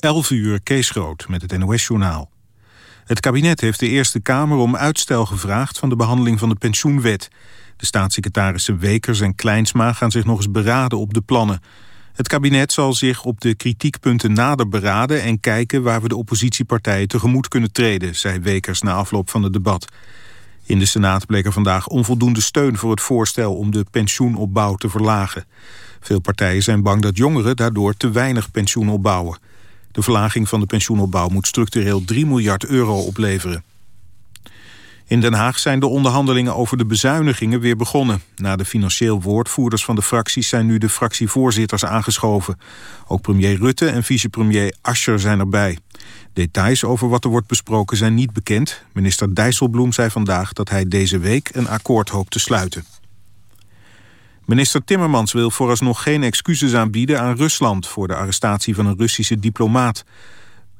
11 uur Kees Groot met het NOS-journaal. Het kabinet heeft de Eerste Kamer om uitstel gevraagd... van de behandeling van de pensioenwet. De staatssecretarissen Wekers en Kleinsma gaan zich nog eens beraden op de plannen. Het kabinet zal zich op de kritiekpunten nader beraden... en kijken waar we de oppositiepartijen tegemoet kunnen treden... zei Wekers na afloop van het debat. In de Senaat bleek er vandaag onvoldoende steun voor het voorstel... om de pensioenopbouw te verlagen. Veel partijen zijn bang dat jongeren daardoor te weinig pensioen opbouwen. De verlaging van de pensioenopbouw moet structureel 3 miljard euro opleveren. In Den Haag zijn de onderhandelingen over de bezuinigingen weer begonnen. Na de financieel woordvoerders van de fracties zijn nu de fractievoorzitters aangeschoven. Ook premier Rutte en vicepremier Ascher zijn erbij. Details over wat er wordt besproken zijn niet bekend. Minister Dijsselbloem zei vandaag dat hij deze week een akkoord hoopt te sluiten. Minister Timmermans wil vooralsnog geen excuses aanbieden aan Rusland... voor de arrestatie van een Russische diplomaat.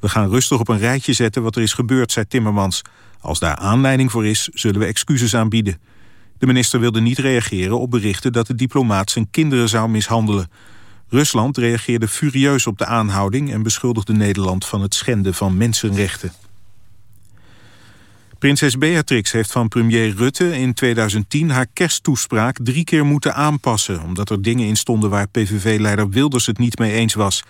We gaan rustig op een rijtje zetten wat er is gebeurd, zei Timmermans. Als daar aanleiding voor is, zullen we excuses aanbieden. De minister wilde niet reageren op berichten dat de diplomaat zijn kinderen zou mishandelen. Rusland reageerde furieus op de aanhouding en beschuldigde Nederland van het schenden van mensenrechten. Prinses Beatrix heeft van premier Rutte in 2010 haar kersttoespraak drie keer moeten aanpassen... omdat er dingen in stonden waar PVV-leider Wilders het niet mee eens was.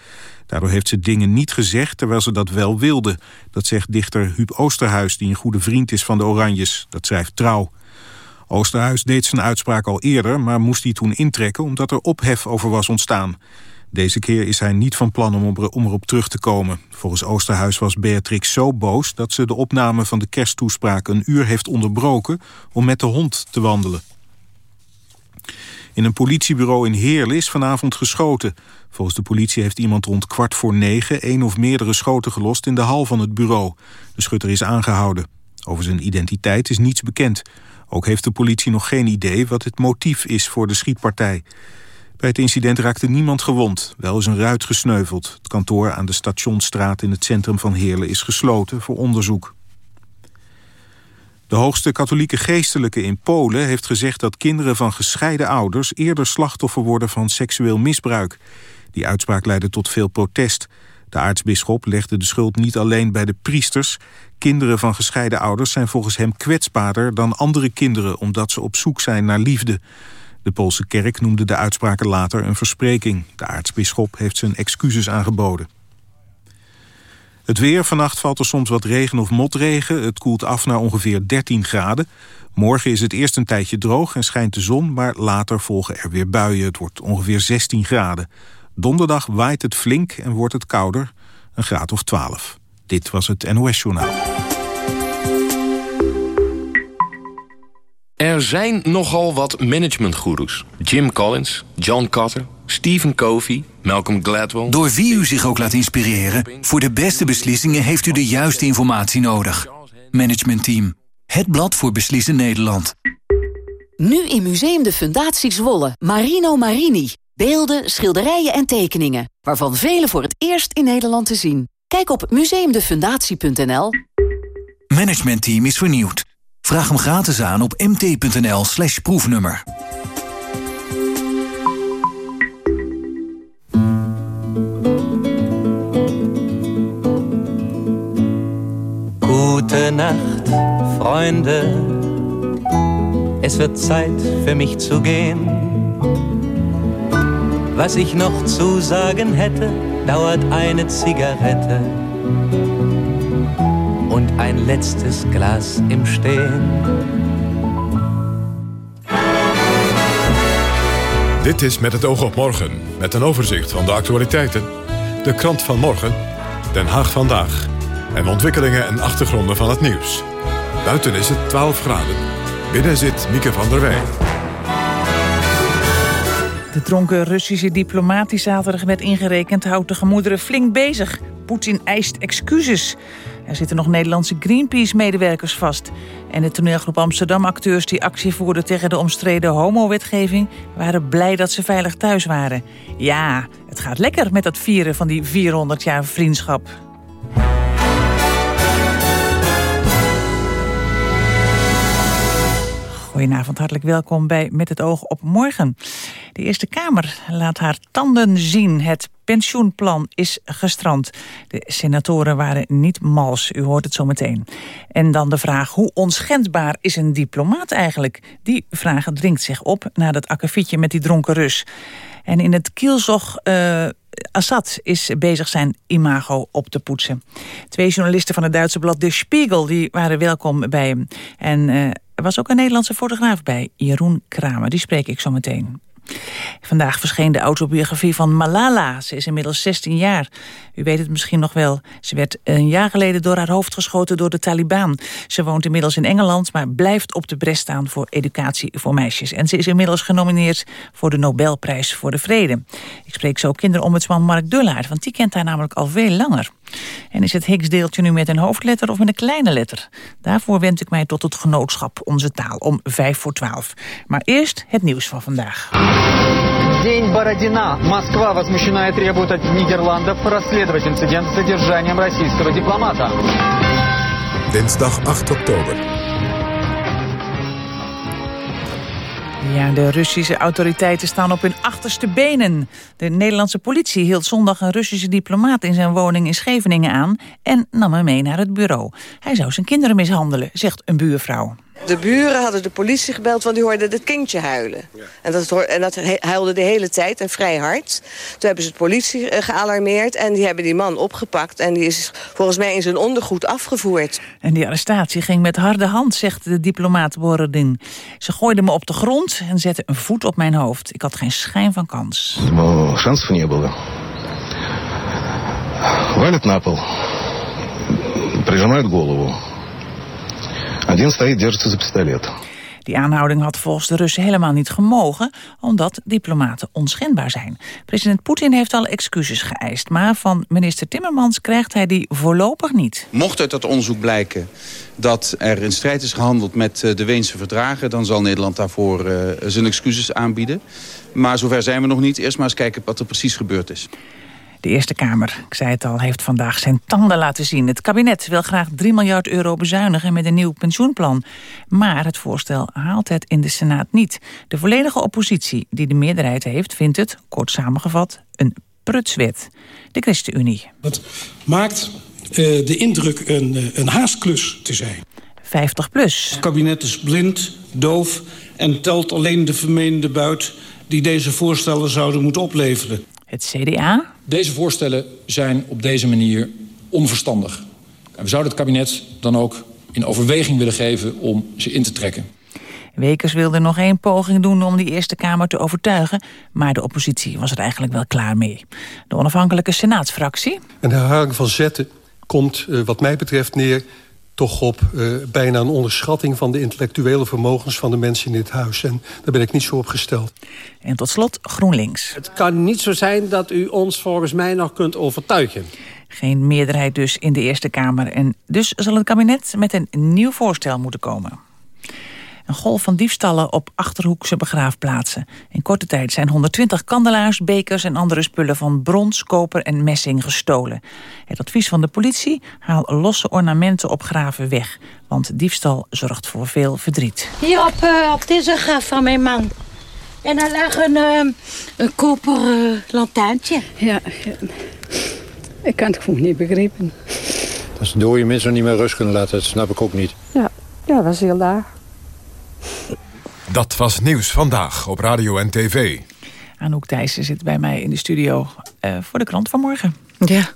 Daardoor heeft ze dingen niet gezegd terwijl ze dat wel wilde. Dat zegt dichter Huub Oosterhuis, die een goede vriend is van de Oranjes. Dat schrijft Trouw. Oosterhuis deed zijn uitspraak al eerder, maar moest die toen intrekken... omdat er ophef over was ontstaan. Deze keer is hij niet van plan om, erop terug te komen. Volgens Oosterhuis was Beatrix zo boos dat ze de opname van de kersttoespraak een uur heeft onderbroken om met de hond te wandelen. In een politiebureau in Heerlen is vanavond geschoten. Volgens de politie heeft iemand rond kwart voor negen... één of meerdere schoten gelost in de hal van het bureau. De schutter is aangehouden. Over zijn identiteit is niets bekend. Ook heeft de politie nog geen idee wat het motief is voor de schietpartij. Bij het incident raakte niemand gewond. Wel is een ruit gesneuveld. Het kantoor aan de Stationsstraat in het centrum van Heerlen is gesloten voor onderzoek. De hoogste katholieke geestelijke in Polen heeft gezegd dat kinderen van gescheiden ouders eerder slachtoffer worden van seksueel misbruik. Die uitspraak leidde tot veel protest. De aartsbisschop legde de schuld niet alleen bij de priesters. Kinderen van gescheiden ouders zijn volgens hem kwetsbaarder dan andere kinderen omdat ze op zoek zijn naar liefde. De Poolse kerk noemde de uitspraken later een verspreking. De aartsbisschop heeft zijn excuses aangeboden. Het weer, vannacht valt er soms wat regen of motregen. Het koelt af naar ongeveer 13 graden. Morgen is het eerst een tijdje droog en schijnt de zon... maar later volgen er weer buien. Het wordt ongeveer 16 graden. Donderdag waait het flink en wordt het kouder, een graad of 12. Dit was het NOS Journaal. Er zijn nogal wat managementgoeroes. Jim Collins, John Cotter, Stephen Covey, Malcolm Gladwell... Door wie u zich ook laat inspireren... voor de beste beslissingen heeft u de juiste informatie nodig. Management Team. Het blad voor beslissen Nederland. Nu in Museum de Fundatie Zwolle. Marino Marini. Beelden, schilderijen en tekeningen. Waarvan vele voor het eerst in Nederland te zien. Kijk op museumdefundatie.nl. Management Team is vernieuwd. Vraag hem gratis aan op mt.nl slash proefnummer. Gute Nacht, Freunde. Es wird Zeit für mich zu gehen. Was ich noch zu sagen hätte, dauert eine Zigarette und ein letztes Glas im Stehen. Dit is Met het oog op morgen, met een overzicht van de actualiteiten, de krant van morgen, Den Haag vandaag en ontwikkelingen en achtergronden van het nieuws. Buiten is het 12 graden. Binnen zit Mieke van der Wij. De dronken Russische diplomaat die zaterdag werd ingerekend... houdt de gemoederen flink bezig. Poetin eist excuses. Er zitten nog Nederlandse Greenpeace-medewerkers vast. En de toneelgroep Amsterdam-acteurs die actie voerden... tegen de omstreden homo-wetgeving... waren blij dat ze veilig thuis waren. Ja, het gaat lekker met dat vieren van die 400 jaar vriendschap. Goedenavond, hartelijk welkom bij Met het oog op morgen. De Eerste Kamer laat haar tanden zien. Het pensioenplan is gestrand. De senatoren waren niet mals, u hoort het zo meteen. En dan de vraag, hoe onschendbaar is een diplomaat eigenlijk? Die vraag dringt zich op na dat akkefietje met die dronken Rus. En in het kielzog... Uh, Assad is bezig zijn imago op te poetsen. Twee journalisten van het Duitse blad De Spiegel die waren welkom bij hem. En uh, er was ook een Nederlandse fotograaf bij, Jeroen Kramer. Die spreek ik zo meteen. Vandaag verscheen de autobiografie van Malala. Ze is inmiddels 16 jaar. U weet het misschien nog wel. Ze werd een jaar geleden door haar hoofd geschoten door de Taliban. Ze woont inmiddels in Engeland, maar blijft op de bres staan voor educatie voor meisjes. En ze is inmiddels genomineerd voor de Nobelprijs voor de Vrede. Ik spreek zo kinderombudsman Mark Dullaert, want die kent haar namelijk al veel langer. En is het Higgs-deeltje nu met een hoofdletter of met een kleine letter? Daarvoor wend ik mij tot het genootschap Onze Taal om 5 voor 12. Maar eerst het nieuws van vandaag. День Бородина. Москва возмущена и требует от Нидерландов расследовать инцидент с задержанием российского дипломата. Dinsdag 8 oktober. Ja, de Russische autoriteiten staan op hun achterste benen. De Nederlandse politie hield zondag een Russische diplomaat in zijn woning in Scheveningen aan... en nam hem mee naar het bureau. Hij zou zijn kinderen mishandelen, zegt een buurvrouw. De buren hadden de politie gebeld, want die hoorden het kindje huilen. En, dat, en dat huilde de hele tijd en vrij hard. Toen hebben ze de politie eh, gealarmeerd en die hebben die man opgepakt. En die is volgens mij in zijn ondergoed afgevoerd. En die arrestatie ging met harde hand, zegt de diplomaat Borodin. Ze gooiden me op de grond en zetten een voet op mijn hoofd. Ik had geen schijn van kans. Шансов не было. Валят на пол, прижимают голову. Один стоит, держится за пистолет. Die aanhouding had volgens de Russen helemaal niet gemogen... omdat diplomaten onschendbaar zijn. President Poetin heeft al excuses geëist... maar van minister Timmermans krijgt hij die voorlopig niet. Mocht uit dat onderzoek blijken dat er in strijd is gehandeld met eh, de Weense verdragen... dan zal Nederland daarvoor uh, zijn excuses aanbieden. Maar zover zijn we nog niet. Eerst maar eens kijken wat er precies gebeurd is. De Eerste Kamer, ik zei het al, heeft vandaag zijn tanden laten zien. Het kabinet wil graag 3 miljard euro bezuinigen met een nieuw pensioenplan. Maar het voorstel haalt het in de Senaat niet. De volledige oppositie die de meerderheid heeft, vindt het, kort samengevat, een prutswet. De ChristenUnie. Dat maakt uh, de indruk een, uh, een haastklus te zijn. 50 plus. Het kabinet is blind, doof en telt alleen de vermeende buit die deze voorstellen zouden moeten opleveren. Het CDA? Deze voorstellen zijn op deze manier onverstandig. En we zouden het kabinet dan ook in overweging willen geven om ze in te trekken. Wekers wilde nog één poging doen om die Eerste Kamer te overtuigen... maar de oppositie was er eigenlijk wel klaar mee. De onafhankelijke senaatsfractie... Een herhaling van zetten komt eh, wat mij betreft neer toch op uh, bijna een onderschatting van de intellectuele vermogens van de mensen in dit huis. En daar ben ik niet zo op gesteld. En tot slot GroenLinks. Het kan niet zo zijn dat u ons volgens mij nog kunt overtuigen. Geen meerderheid dus in de Eerste Kamer. En dus zal het kabinet met een nieuw voorstel moeten komen. Een golf van diefstallen op Achterhoekse begraafplaatsen. In korte tijd zijn 120 kandelaars, bekers en andere spullen van brons, koper en messing gestolen. Het advies van de politie, haal losse ornamenten op graven weg. Want diefstal zorgt voor veel verdriet. Hier op, uh, op deze graf van mijn man. En er lag een, uh, een koper uh, lantaarntje. Ja, ik kan het gewoon niet begrijpen. Dat ze dode mensen niet meer rust kunnen laten, dat snap ik ook niet. Ja, ja dat was heel laag. Dat was Nieuws Vandaag op Radio en TV. Anouk Thijssen zit bij mij in de studio uh, voor de krant van morgen. Ja.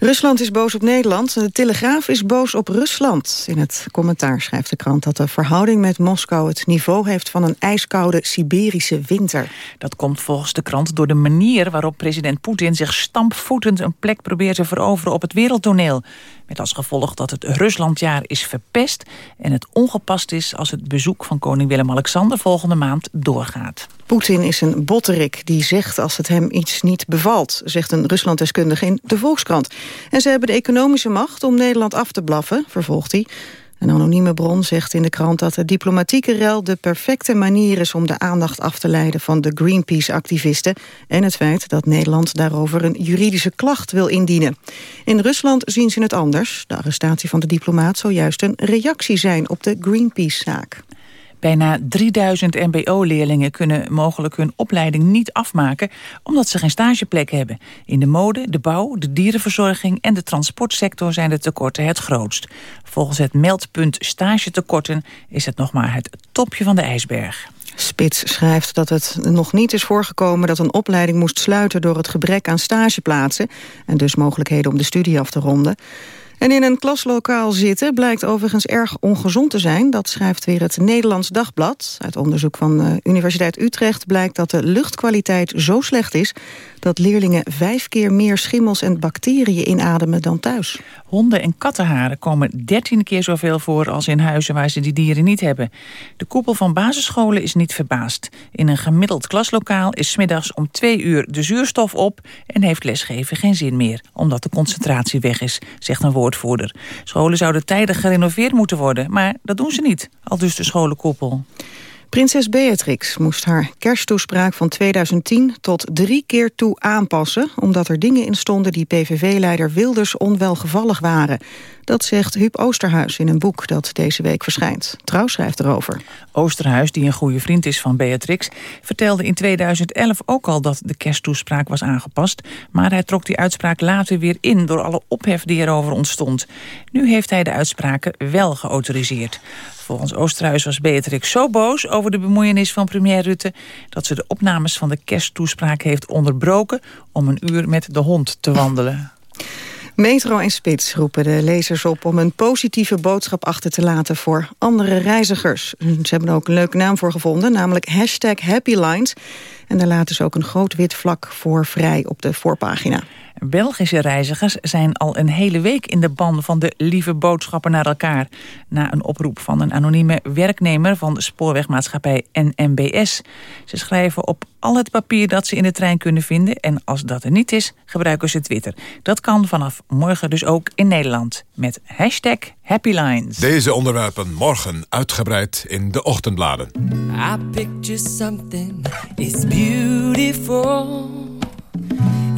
Rusland is boos op Nederland. De Telegraaf is boos op Rusland. In het commentaar schrijft de krant dat de verhouding met Moskou... het niveau heeft van een ijskoude Siberische winter. Dat komt volgens de krant door de manier waarop president Poetin... zich stampvoetend een plek probeert te veroveren op het wereldtoneel. Met als gevolg dat het Ruslandjaar is verpest... en het ongepast is als het bezoek van koning Willem-Alexander... volgende maand doorgaat. Poetin is een botterik die zegt als het hem iets niet bevalt... zegt een Ruslanddeskundige in de Volkskrant. En ze hebben de economische macht om Nederland af te blaffen, vervolgt hij. Een anonieme bron zegt in de krant dat de diplomatieke rel de perfecte manier is om de aandacht af te leiden van de Greenpeace-activisten en het feit dat Nederland daarover een juridische klacht wil indienen. In Rusland zien ze het anders. De arrestatie van de diplomaat zou juist een reactie zijn op de Greenpeace-zaak. Bijna 3000 mbo-leerlingen kunnen mogelijk hun opleiding niet afmaken... omdat ze geen stageplek hebben. In de mode, de bouw, de dierenverzorging en de transportsector zijn de tekorten het grootst. Volgens het meldpunt stagetekorten is het nog maar het topje van de ijsberg. Spits schrijft dat het nog niet is voorgekomen dat een opleiding moest sluiten door het gebrek aan stageplaatsen en dus mogelijkheden om de studie af te ronden. En in een klaslokaal zitten blijkt overigens erg ongezond te zijn. Dat schrijft weer het Nederlands Dagblad. Uit onderzoek van de Universiteit Utrecht blijkt dat de luchtkwaliteit zo slecht is... dat leerlingen vijf keer meer schimmels en bacteriën inademen dan thuis. Honden- en kattenharen komen 13 keer zoveel voor als in huizen waar ze die dieren niet hebben. De koepel van basisscholen is niet verbaasd. In een gemiddeld klaslokaal is smiddags om twee uur de zuurstof op... en heeft lesgeven geen zin meer, omdat de concentratie weg is, zegt een woordvoerder. Scholen zouden tijdig gerenoveerd moeten worden, maar dat doen ze niet, al dus de scholenkoepel. Prinses Beatrix moest haar kersttoespraak van 2010 tot drie keer toe aanpassen... omdat er dingen in stonden die PVV-leider Wilders onwelgevallig waren. Dat zegt Huub Oosterhuis in een boek dat deze week verschijnt. Trouw schrijft erover. Oosterhuis, die een goede vriend is van Beatrix... vertelde in 2011 ook al dat de kersttoespraak was aangepast... maar hij trok die uitspraak later weer in... door alle ophef die erover ontstond. Nu heeft hij de uitspraken wel geautoriseerd. Volgens Oosterhuis was Beatrix zo boos over de bemoeienis van premier Rutte... dat ze de opnames van de kersttoespraak heeft onderbroken... om een uur met de hond te wandelen. Metro en Spits roepen de lezers op om een positieve boodschap achter te laten voor andere reizigers. Ze hebben er ook een leuke naam voor gevonden, namelijk hashtag Happy Lines. En daar laten ze ook een groot wit vlak voor vrij op de voorpagina. Belgische reizigers zijn al een hele week in de ban van de lieve boodschappen naar elkaar. Na een oproep van een anonieme werknemer van de spoorwegmaatschappij NMBS. Ze schrijven op al het papier dat ze in de trein kunnen vinden. En als dat er niet is, gebruiken ze Twitter. Dat kan vanaf morgen dus ook in Nederland. Met hashtag HappyLines. Deze onderwerpen morgen uitgebreid in de ochtendbladen. I picture something, it's beautiful.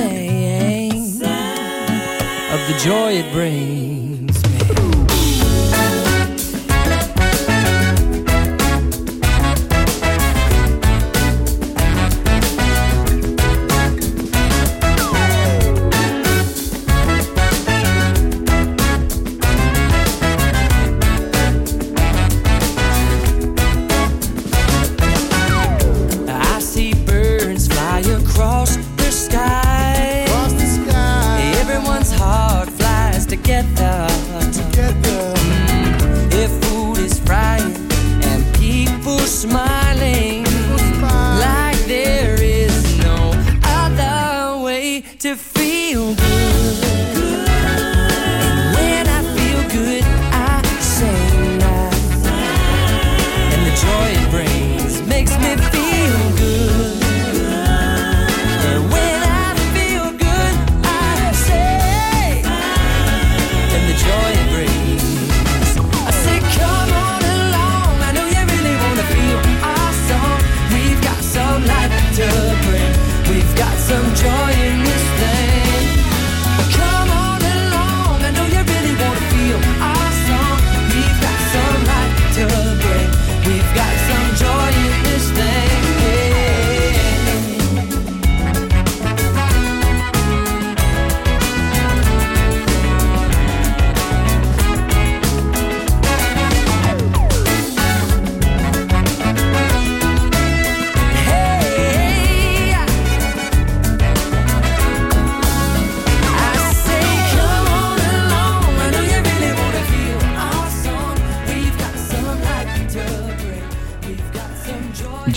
I sing of the joy it brings.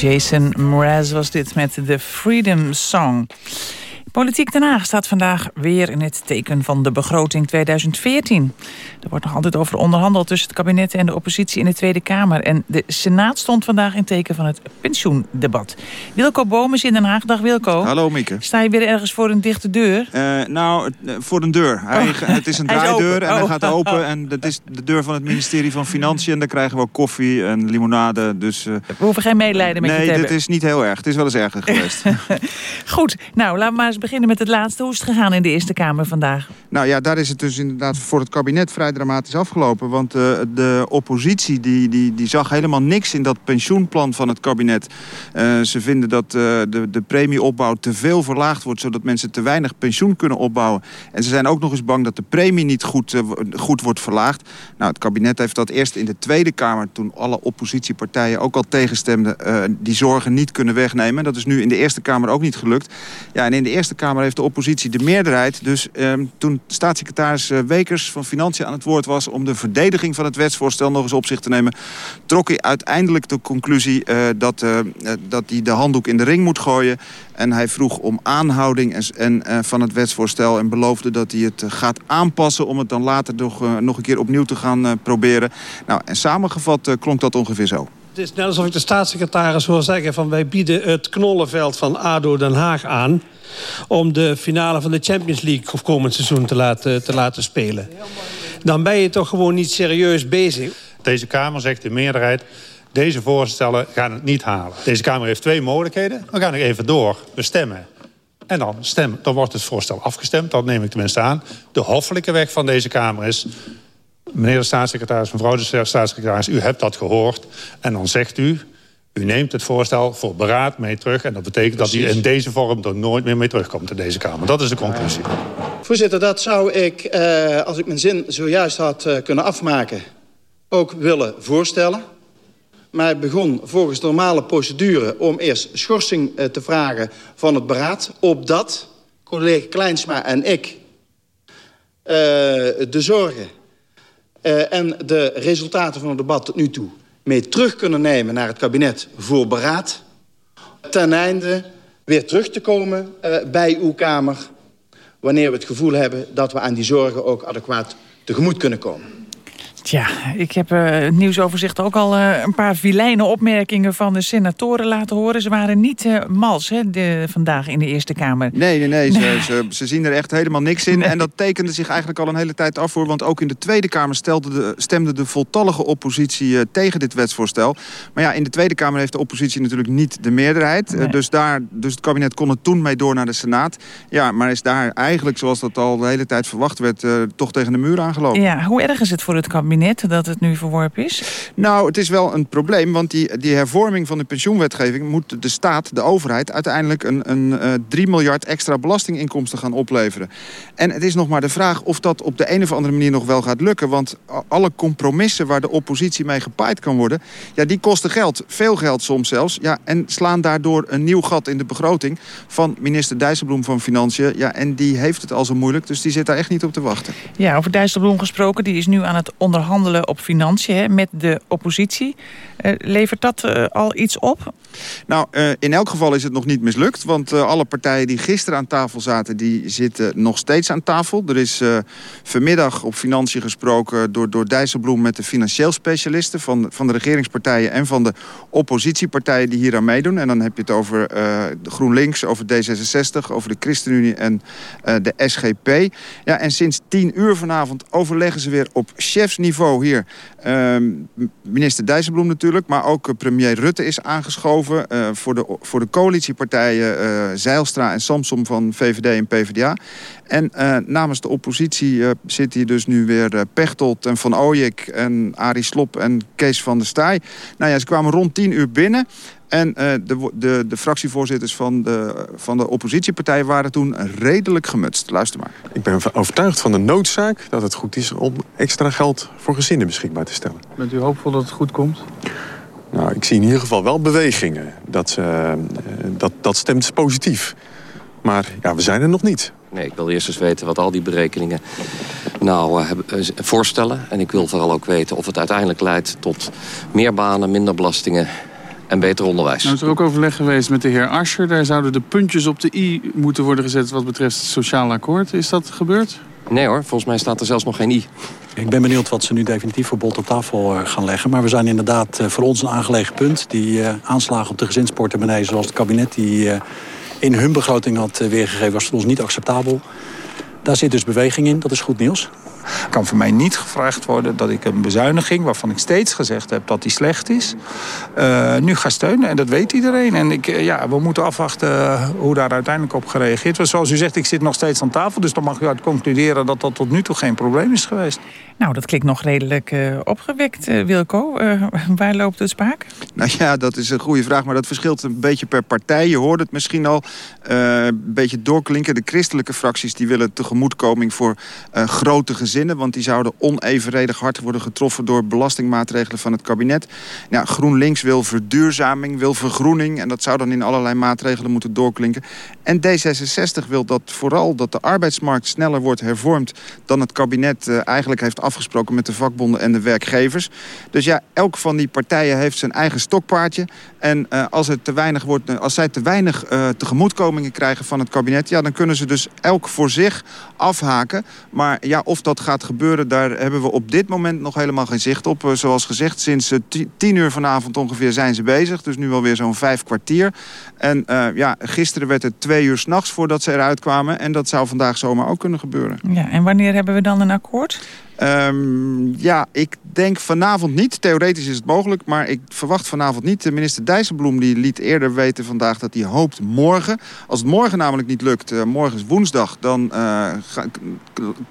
Jason Mraz was dit met de Freedom Song. Politiek Den Haag staat vandaag weer in het teken van de begroting 2014. Er wordt nog altijd over onderhandeld tussen het kabinet en de oppositie in de Tweede Kamer. En de Senaat stond vandaag in teken van het pensioendebat. Wilco Boom is in Den Haag. Dag Wilco. Hallo Mieke. Sta je weer ergens voor een dichte deur? Uh, nou, voor een deur. Hij, oh. Het is een draaideur en hij oh. gaat open. En dat is de deur van het ministerie van Financiën. En daar krijgen we ook koffie en limonade. Dus, uh... We hoeven geen medelijden met nee, je te hebben. Nee, dit is niet heel erg. Het is wel eens erger geweest. Goed, nou laten we maar eens beginnen met het laatste. Hoe is het gegaan in de Eerste Kamer vandaag? Nou ja, daar is het dus inderdaad voor het kabinet vrij dramatisch afgelopen. Want uh, de oppositie die, die, die zag helemaal niks in dat pensioenplan van het kabinet. Uh, ze vinden dat uh, de, de premieopbouw te veel verlaagd wordt... zodat mensen te weinig pensioen kunnen opbouwen. En ze zijn ook nog eens bang dat de premie niet goed, goed wordt verlaagd. Nou, het kabinet heeft dat eerst in de Tweede Kamer... toen alle oppositiepartijen ook al tegenstemden... die zorgen niet kunnen wegnemen. Dat is nu in de Eerste Kamer ook niet gelukt. Ja, en in de Eerste Kamer heeft de oppositie de meerderheid. Dus ehm, toen staatssecretaris uh, Wekers van Financiën aan het woord was... om de verdediging van het wetsvoorstel nog eens op zich te nemen... trok hij uiteindelijk de conclusie uh, dat hij uh, dat de handdoek in de ring moet gooien. En hij vroeg om aanhouding en, en van het wetsvoorstel... en beloofde dat hij het gaat aanpassen... om het dan later nog, nog een keer opnieuw te gaan proberen. Nou, en samengevat klonk dat ongeveer zo. Het is net alsof ik de staatssecretaris wil zeggen... van wij bieden het knollenveld van ADO Den Haag aan... om de finale van de Champions League of komend seizoen te laten, te laten spelen. Dan ben je toch gewoon niet serieus bezig. Deze Kamer zegt de meerderheid... deze voorstellen gaan het niet halen. Deze Kamer heeft twee mogelijkheden. We gaan nog even door. We stemmen. En dan, stem, dan wordt het voorstel afgestemd. Dat neem ik tenminste aan. De hoffelijke weg van deze Kamer is... Meneer de staatssecretaris, mevrouw de staatssecretaris, u hebt dat gehoord. En dan zegt u, u neemt het voorstel voor beraad mee terug... en dat betekent Precies. dat u in deze vorm er nooit meer mee terugkomt in deze Kamer. Dat is de conclusie. Voorzitter, dat zou ik, eh, als ik mijn zin zojuist had uh, kunnen afmaken... ook willen voorstellen. Maar ik begon volgens de normale procedure... om eerst schorsing uh, te vragen van het beraad... opdat collega Kleinsma en ik de zorgen uh, en de resultaten van het debat tot nu toe mee terug kunnen nemen naar het kabinet voor beraad. Ten einde weer terug te komen uh, bij uw Kamer... wanneer we het gevoel hebben dat we aan die zorgen ook adequaat tegemoet kunnen komen. Tja, ik heb uh, het nieuwsoverzicht ook al uh, een paar vilijne opmerkingen van de senatoren laten horen. Ze waren niet uh, mals hè, de, vandaag in de Eerste Kamer. Nee, nee, nee. Ze, ze, ze, zien er echt helemaal niks in. Nee. En dat tekende zich eigenlijk al een hele tijd af voor. Want ook in de Tweede Kamer stelde de, stemde de voltallige oppositie tegen dit wetsvoorstel. Maar ja, in de Tweede Kamer heeft de oppositie natuurlijk niet de meerderheid. Nee. dus, daar, dus het kabinet kon er toen mee door naar de Senaat. Ja, maar is daar eigenlijk, zoals dat al de hele tijd verwacht werd, toch tegen de muur aangelopen. Ja, hoe erg is het voor het kabinet? Dat het nu verworpen is? Nou, het is wel een probleem, want die, die hervorming van de pensioenwetgeving... moet de staat, de overheid, uiteindelijk een, een uh, 3 miljard extra belastinginkomsten gaan opleveren. En het is nog maar de vraag of dat op de een of andere manier nog wel gaat lukken. Want alle compromissen waar de oppositie mee gepaaid kan worden... ja, die kosten geld, veel geld soms zelfs. Ja, en slaan daardoor een nieuw gat in de begroting van minister Dijsselbloem van Financiën. Ja, en die heeft het al zo moeilijk, dus die zit daar echt niet op te wachten. Ja, over Dijsselbloem gesproken, die is nu aan het onderhandelen op financiën met de oppositie. Uh, levert dat uh, al iets op? Nou, uh, in elk geval is het nog niet mislukt. Want alle partijen die gisteren aan tafel zaten... die zitten nog steeds aan tafel. Er is vanmiddag op financiën gesproken door, door Dijsselbloem... met de financieel specialisten van, van de regeringspartijen... en van de oppositiepartijen die hier aan meedoen. En dan heb je het over GroenLinks, over D66... over de ChristenUnie en de SGP. Ja, en sinds tien uur vanavond overleggen ze weer op chefsniveau hier. Uh, minister Dijsselbloem natuurlijk, maar ook uh, premier Rutte is aangeschoven... Uh, voor, de, voor de coalitiepartijen uh, Zeilstra en Samsom van VVD en PvdA. En namens de oppositie zit hier dus nu weer Pechtold en Van Ooyek... en Arie Slop en Kees van der Staaij. Nou ja, ze kwamen rond tien uur binnen... En uh, de, de, de fractievoorzitters van de, van de oppositiepartijen waren toen redelijk gemutst. Luister maar. Ik ben overtuigd van de noodzaak dat het goed is om extra geld voor gezinnen beschikbaar te stellen. Bent u hoopvol dat het goed komt? Nou, ik zie in ieder geval wel bewegingen. Dat, uh, dat, dat stemt positief. Maar ja, we zijn er nog niet. Nee, ik wil eerst eens weten wat al die berekeningen nou uh, voorstellen. En ik wil vooral ook weten of het uiteindelijk leidt tot meer banen, minder belastingen en beter onderwijs. Nou is er ook overleg geweest met de heer Ascher. Daar zouden de puntjes op de i moeten worden gezet wat betreft het sociaal akkoord. Is dat gebeurd? Nee hoor, volgens mij staat er zelfs nog geen i. Ik ben benieuwd wat ze nu definitief voor bod op tafel eh, gaan leggen. Maar we zijn inderdaad eh, voor ons een aangelegen punt. Die uh, aanslagen op de gezinsportemonnee zoals het kabinet die in hun begroting had weergegeven... was voor ons niet acceptabel. Daar zit dus beweging in, dat is goed nieuws. Kan voor mij niet gevraagd worden dat ik een bezuiniging... waarvan ik steeds gezegd heb dat die slecht is... Uh, nu ga steunen. En dat weet iedereen. En ik, ja, we moeten afwachten hoe daar uiteindelijk op gereageerd wordt. Zoals u zegt, ik zit nog steeds aan tafel. Dus dan mag u uit concluderen dat dat tot nu toe geen probleem is geweest. Nou, dat klinkt nog redelijk uh, opgewekt, uh, Wilco. Uh, waar loopt het spaak? Nou ja, dat is een goede vraag, maar dat verschilt een beetje per partij. Je hoort het misschien al een beetje doorklinken. De christelijke fracties die willen tegemoetkoming voor grote gezinnen... want die zouden onevenredig hard worden getroffen... door belastingmaatregelen van het kabinet. Nou, GroenLinks wil verduurzaming, wil vergroening... en dat zou dan in allerlei maatregelen moeten doorklinken. En D66 wil dat vooral dat de arbeidsmarkt sneller wordt hervormd... dan het kabinet eigenlijk heeft afgesproken met de vakbonden en de werkgevers. Dus ja, elk van die partijen heeft zijn eigen stokpaardje. En uh, als, het te weinig wordt, als zij te weinig tegemoetkomingen krijgen van het kabinet... Ja, dan kunnen ze dus elk voor zich afhaken. Maar ja, of dat gaat gebeuren, daar hebben we op dit moment nog helemaal geen zicht op. Zoals gezegd, sinds tien uur vanavond ongeveer zijn ze bezig. Dus nu alweer zo'n vijf kwartier. En ja, gisteren werd het twee uur s'nachts voordat ze eruit kwamen. En dat zou vandaag zomaar ook kunnen gebeuren. Ja, en wanneer hebben we dan een akkoord? Um, ja, ik denk vanavond niet. Theoretisch is het mogelijk, maar ik verwacht vanavond niet. De minister Dijsselbloem die liet eerder weten vandaag dat hij hoopt morgen. Als het morgen namelijk niet lukt, uh, morgen is woensdag... dan ga,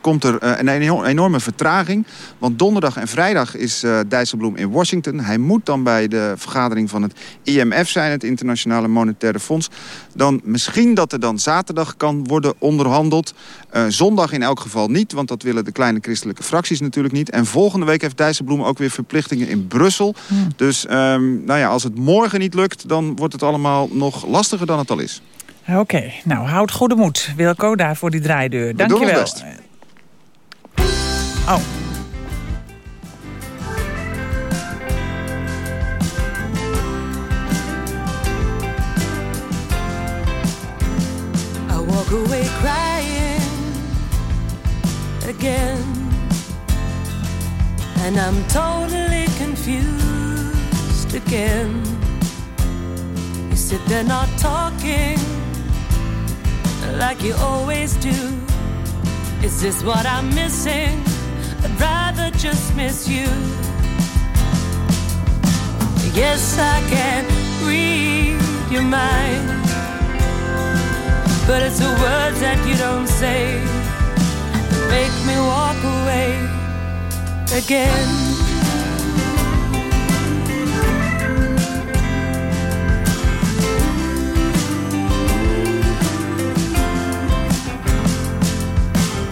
komt er een enorme vertraging. Want donderdag en vrijdag is Dijsselbloem in Washington. Hij moet dan bij de vergadering van het IMF zijn, het Internationale Monetaire Fonds. Dan misschien dat er dan zaterdag kan worden onderhandeld. zondag in elk geval niet, want dat willen de kleine christelijke fracties natuurlijk niet. En volgende week heeft Dijsselbloem ook weer verplichtingen in Brussel. Dus um, nou ja, als het morgen niet lukt, dan wordt het allemaal nog lastiger dan het al is. Oké, okay. nou houd goede moed. Wilco daar voor die draaideur. Dank je wel. Oh. I walk away crying again And I'm totally confused again. You sit there not talking like you always do. Is this what I'm missing? I'd rather just miss you. Yes, I can read your mind, but it's the words that you don't say that make me walk away again.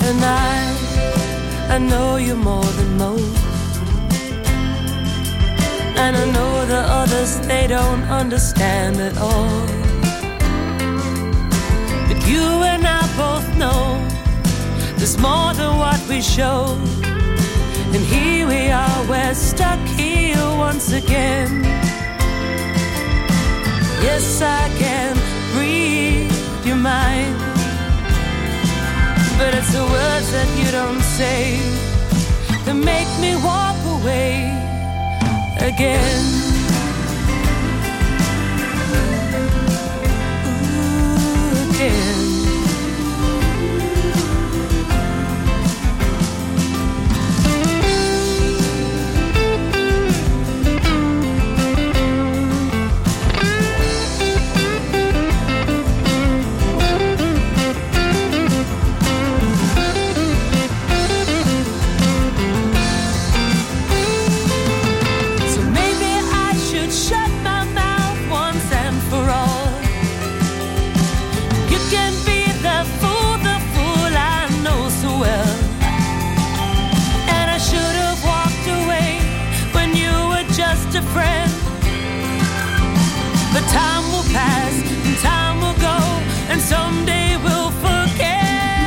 And I, I know you more than most. And I know the others, they don't understand at all. But you and I both know there's more than what we show. And here we are, we're stuck here once again. Yes, I can read your mind. But it's the words that you don't say that make me walk away again. Ooh, again.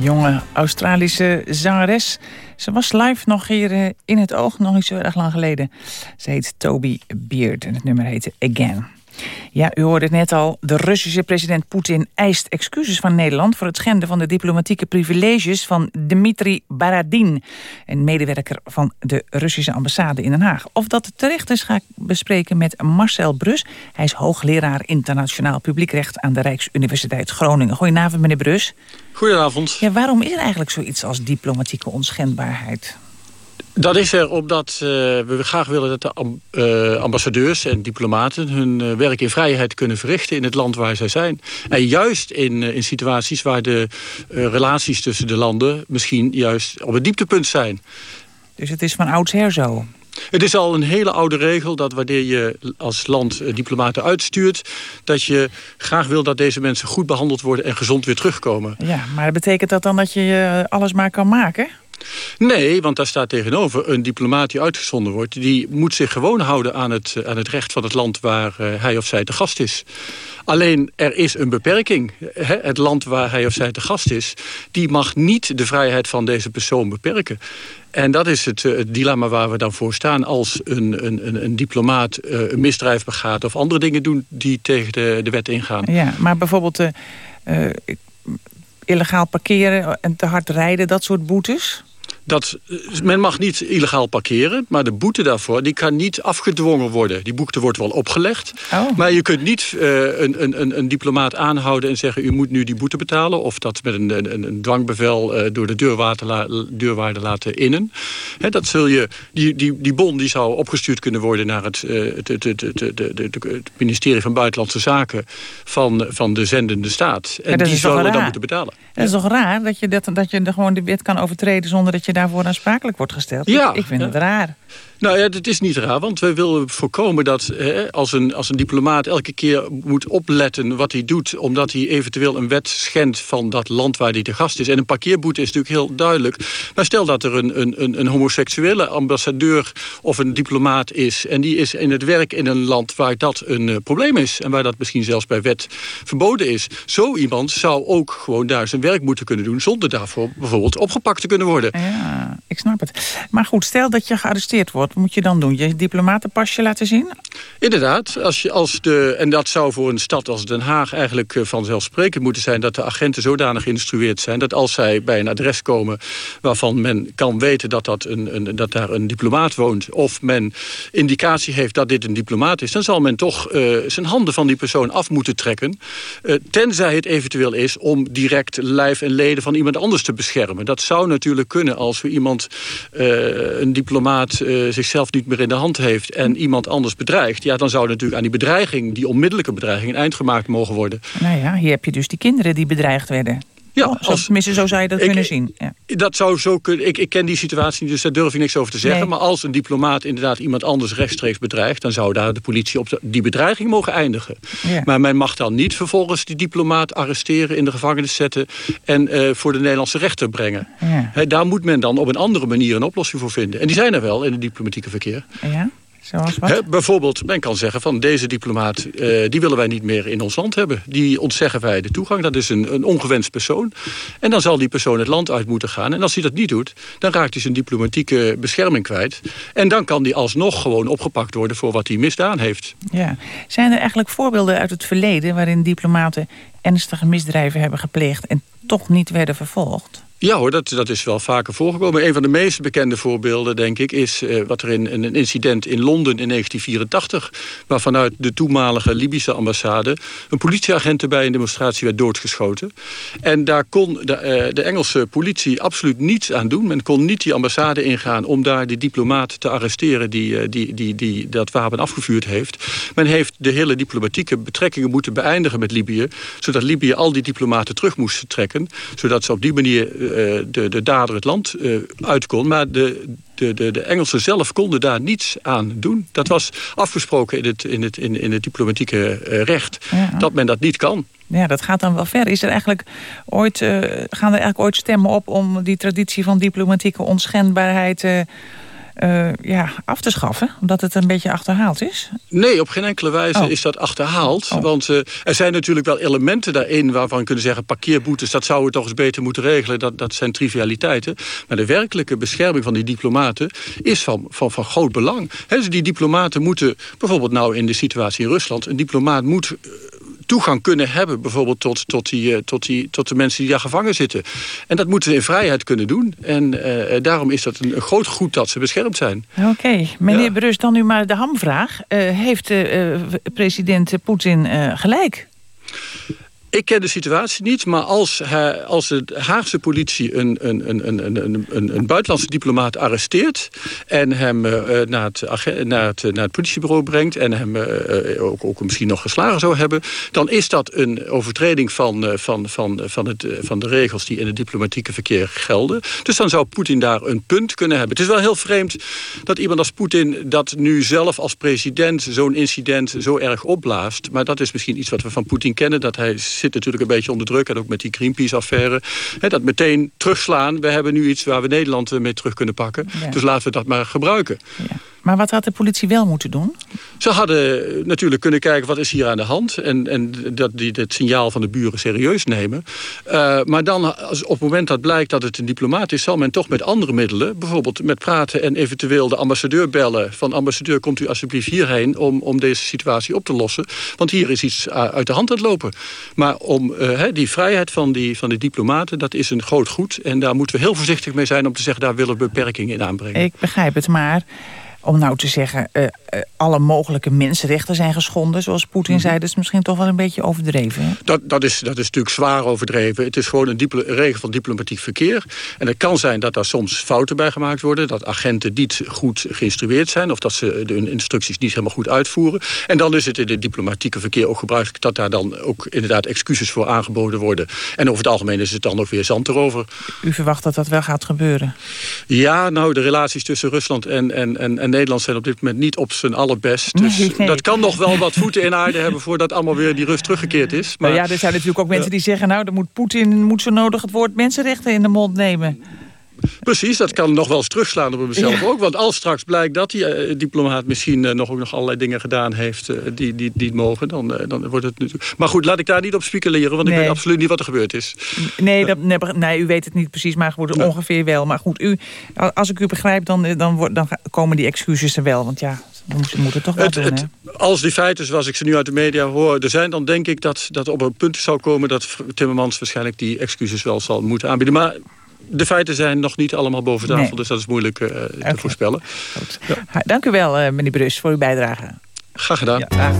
jonge Australische zangeres. Ze was live nog hier eh, in het oog, nog niet zo erg lang geleden. Ze heet Toby Beard en het nummer heette Again. Ja, u hoorde het net al. De Russische president Poetin eist excuses van Nederland... voor het schenden van de diplomatieke privileges van Dmitri Baradin... een medewerker van de Russische ambassade in Den Haag. Of dat terecht is, ga ik bespreken met Marcel Brus. Hij is hoogleraar internationaal publiekrecht... aan de Rijksuniversiteit Groningen. Goedenavond, meneer Brus. Goedenavond. Ja, waarom is er eigenlijk zoiets als diplomatieke onschendbaarheid? Dat is er omdat uh, we graag willen dat de uh, ambassadeurs en diplomaten... hun uh, werk in vrijheid kunnen verrichten in het land waar zij zijn. En juist in, in situaties waar de relaties tussen de landen... misschien juist op het dieptepunt zijn. Dus het is van oudsher zo? Het is al een hele oude regel dat wanneer je als land diplomaten uitstuurt... dat je graag wil dat deze mensen goed behandeld worden en gezond weer terugkomen. Ja, maar betekent dat dan dat je alles maar kan maken? Nee, want daar staat tegenover een diplomaat die uitgezonden wordt... die moet zich gewoon houden aan het, aan het recht van het land waar uh, hij of zij te gast is. Alleen er is een beperking. Het land waar hij of zij te gast is... die mag niet de vrijheid van deze persoon beperken. En dat is het, het, dilemma waar we dan voor staan... als een, een, een diplomaat een misdrijf begaat... of andere dingen doen die tegen de, de wet ingaan. Ja, maar bijvoorbeeld... illegaal parkeren en te hard rijden, dat soort boetes? Dat, men mag niet illegaal parkeren, maar de boete daarvoor die kan niet afgedwongen worden. Die boete wordt wel opgelegd, oh. maar je kunt niet uh, een, een, een diplomaat aanhouden en zeggen... u moet nu die boete betalen of dat met een, een, een dwangbevel uh, door de deurwaarde, la, deurwaarde laten innen. He, dat zul je, die, die, die bon die zou opgestuurd kunnen worden naar het, uh, het, het, het, het, ministerie van Buitenlandse Zaken van, van de zendende staat. En die zouden dan moeten betalen. Dat is toch raar dat je, dat, dat je gewoon de wet kan overtreden zonder dat je daarvoor aansprakelijk wordt gesteld. Ja. Ik, ik vind het raar. Nou ja, het is niet raar, want wij willen voorkomen dat hè, als, een, als een diplomaat elke keer moet opletten wat hij doet... omdat hij eventueel een wet schendt van dat land waar hij te gast is. En een parkeerboete is natuurlijk heel duidelijk. Maar stel dat er een, een, een homoseksuele ambassadeur of een diplomaat is... en die is in het werk in een land waar dat een uh, probleem is... en waar dat misschien zelfs bij wet verboden is. Zo iemand zou ook gewoon daar zijn werk moeten kunnen doen... zonder daarvoor bijvoorbeeld opgepakt te kunnen worden. Ja, ik snap het. Maar goed, stel dat je gearresteerd wordt wat moet je dan doen? Je diplomatenpasje laten zien? Inderdaad. Als je, als de, en dat zou voor een stad als Den Haag eigenlijk vanzelfsprekend moeten zijn... dat de agenten zodanig geïnstrueerd zijn... dat als zij bij een adres komen waarvan men kan weten dat, dat, een, een, dat daar een diplomaat woont... of men indicatie heeft dat dit een diplomaat is... dan zal men toch uh, zijn handen van die persoon af moeten trekken. Uh, tenzij het eventueel is om direct lijf en leden van iemand anders te beschermen. Dat zou natuurlijk kunnen als we iemand, een diplomaat... zichzelf niet meer in de hand heeft en iemand anders bedreigt... ja, dan zou natuurlijk aan die bedreiging, die onmiddellijke bedreiging... een eind gemaakt mogen worden. Nou ja, hier heb je dus die kinderen die bedreigd werden. Ja, als, tenminste, zo zou je dat ik, kunnen zien. Ja. Dat zou zo kunnen. Ik, ik ken die situatie niet, dus daar durf ik niks over te zeggen. Nee. Maar als een diplomaat inderdaad iemand anders rechtstreeks bedreigt... dan zou daar de politie op de, die bedreiging mogen eindigen. Ja. Maar men mag dan niet vervolgens die diplomaat arresteren... in de gevangenis zetten en uh, voor de Nederlandse rechter brengen. Ja. He, daar moet men dan op een andere manier een oplossing voor vinden. En die zijn er wel in het diplomatieke verkeer. Ja. Zoals wat? He, bijvoorbeeld, men kan zeggen van deze diplomaat, uh, die willen wij niet meer in ons land hebben. Die ontzeggen wij de toegang. Dat is een, een ongewenst persoon. En dan zal die persoon het land uit moeten gaan. En als hij dat niet doet, dan raakt hij zijn diplomatieke bescherming kwijt. En dan kan die alsnog gewoon opgepakt worden voor wat hij misdaan heeft. Ja. Zijn er eigenlijk voorbeelden uit het verleden waarin diplomaten ernstige misdrijven hebben gepleegd en toch niet werden vervolgd? Ja hoor, dat, dat is wel vaker voorgekomen. Een van de meest bekende voorbeelden, denk ik, is uh, wat er in, een incident in Londen in 1984, waar vanuit de toenmalige Libische ambassade een politieagent erbij een demonstratie werd doodgeschoten. En daar kon de, uh, de Engelse politie absoluut niets aan doen. Men kon niet die ambassade ingaan om daar die diplomaat te arresteren die, uh, die, die, die dat wapen afgevuurd heeft. Men heeft de hele diplomatieke betrekkingen moeten beëindigen met Libië, zodat Libië al die diplomaten terug moest trekken, zodat ze op die manier de, de dader het land uh, uit kon. Maar de, de, de, de Engelsen zelf konden daar niets aan doen. Dat was afgesproken in het, in het, in, in het diplomatieke uh, recht. Ja. Dat men dat niet kan. Ja, dat gaat dan wel ver. Is er eigenlijk ooit, gaan er eigenlijk ooit stemmen op om die traditie van diplomatieke onschendbaarheid eh, ja, af te schaffen? Omdat het een beetje achterhaald is? Nee, op geen enkele wijze Oh. is dat achterhaald. Want eh, er zijn natuurlijk wel elementen daarin waarvan we kunnen zeggen... parkeerboetes, dat zouden we toch eens beter moeten regelen. Dat, dat zijn trivialiteiten. Maar de werkelijke bescherming van die diplomaten is van, van, van groot belang. Hè, dus die diplomaten moeten, bijvoorbeeld nou in de situatie in Rusland... een diplomaat moet eh, toegang kunnen hebben... bijvoorbeeld tot, tot, die, eh, tot, die, tot de mensen die daar gevangen zitten. En dat moeten ze in vrijheid kunnen doen. En eh, daarom is dat een, een groot goed dat ze beschermd zijn. Oké, meneer Brus, dan nu maar de hamvraag. Eh, heeft eh, eh, president Poetin eh, gelijk? Ik ken de situatie niet, maar als, hij, als de Haagse politie een, een, een, een, een, een, buitenlandse diplomaat arresteert... en hem eh, eh, naar, het, naar, het, naar het politiebureau brengt... en hem eh, eh, ook, ook misschien nog geslagen zou hebben... dan is dat een overtreding van, eh, van, van, van, het, eh, van de regels die in het diplomatieke verkeer gelden. Dus dan zou Poetin daar een punt kunnen hebben. Het is wel heel vreemd dat iemand als Poetin dat nu zelf als president... zo'n incident zo erg opblaast. Maar dat is misschien iets wat we van Poetin kennen... dat hij zit natuurlijk een beetje onder druk. En ook met die Greenpeace-affaire. Dat meteen terugslaan. We hebben nu iets waar we Nederland mee terug kunnen pakken. Ja. Dus laten we dat maar gebruiken. Maar wat had de politie wel moeten doen? Ze hadden natuurlijk kunnen kijken wat is hier aan de hand. En, en dat die het signaal van de buren serieus nemen. Eh, maar dan als, op het moment dat blijkt dat het een diplomaat is... zal men toch met andere middelen, bijvoorbeeld met praten... en eventueel de ambassadeur bellen. Van ambassadeur, komt u alsjeblieft hierheen om, om deze situatie op te lossen. Want hier is iets uh, uit de hand aan het lopen. Maar om uh, hè, die vrijheid van die, van die diplomaten, dat is een groot goed. En daar moeten we heel voorzichtig mee zijn om te zeggen... daar willen we beperkingen in aanbrengen. Ik begrijp het, maar om nou te zeggen... Uh, uh, alle mogelijke mensenrechten zijn geschonden, zoals Poetin -hmm. zei... dat is misschien toch wel een beetje overdreven. Hè? Dat, dat, is, dat is natuurlijk zwaar overdreven. Het is gewoon een regel van diplomatiek verkeer. En het kan zijn dat daar soms fouten bij gemaakt worden... dat agenten niet goed geïnstrueerd zijn... of dat ze hun instructies niet helemaal goed uitvoeren. En dan is het in het diplomatieke verkeer ook gebruikelijk... dat daar dan ook inderdaad excuses voor aangeboden worden. En over het algemeen is het dan ook weer zand erover. U verwacht dat dat wel gaat gebeuren? Ja, nou, de relaties tussen Rusland en, en, en, en Nederland zijn op dit moment niet op zijn allerbest. Dus nee, nee. dat kan nog wel wat voeten in aarde hebben... voordat allemaal weer die rust teruggekeerd is. Maar nou ja, er zijn natuurlijk ook mensen die zeggen... nou, dan moet Poetin moet zo nodig het woord mensenrechten in de mond nemen. Precies, dat kan nog wel eens terugslaan op mezelf ja. ook. Want als straks blijkt dat die uh, diplomaat misschien uh, nog, ook nog allerlei dingen gedaan heeft... Uh, die, die, die mogen, dan, dan wordt het natuurlijk... Maar goed, laat ik daar niet op speculeren, want nee. ik weet absoluut niet wat er gebeurd is. Nee, dat, nee, nee u weet het niet precies, maar goed, ongeveer wel. Maar goed, u, als ik u begrijp, dan, dan, wordt, dan komen die excuses er wel. Want ja, ze moeten toch wel het, doen, het, Als die feiten, zoals ik ze nu uit de media hoor, er zijn... dan denk ik dat, dat op een punt zou komen... dat Timmermans waarschijnlijk die excuses wel zal moeten aanbieden. Maar de feiten zijn nog niet allemaal boven tafel, nee. dus dat is moeilijk uh, te voorspellen. Ja. Dank u wel, uh, meneer Brus, voor uw bijdrage. Graag gedaan. Ja, graag.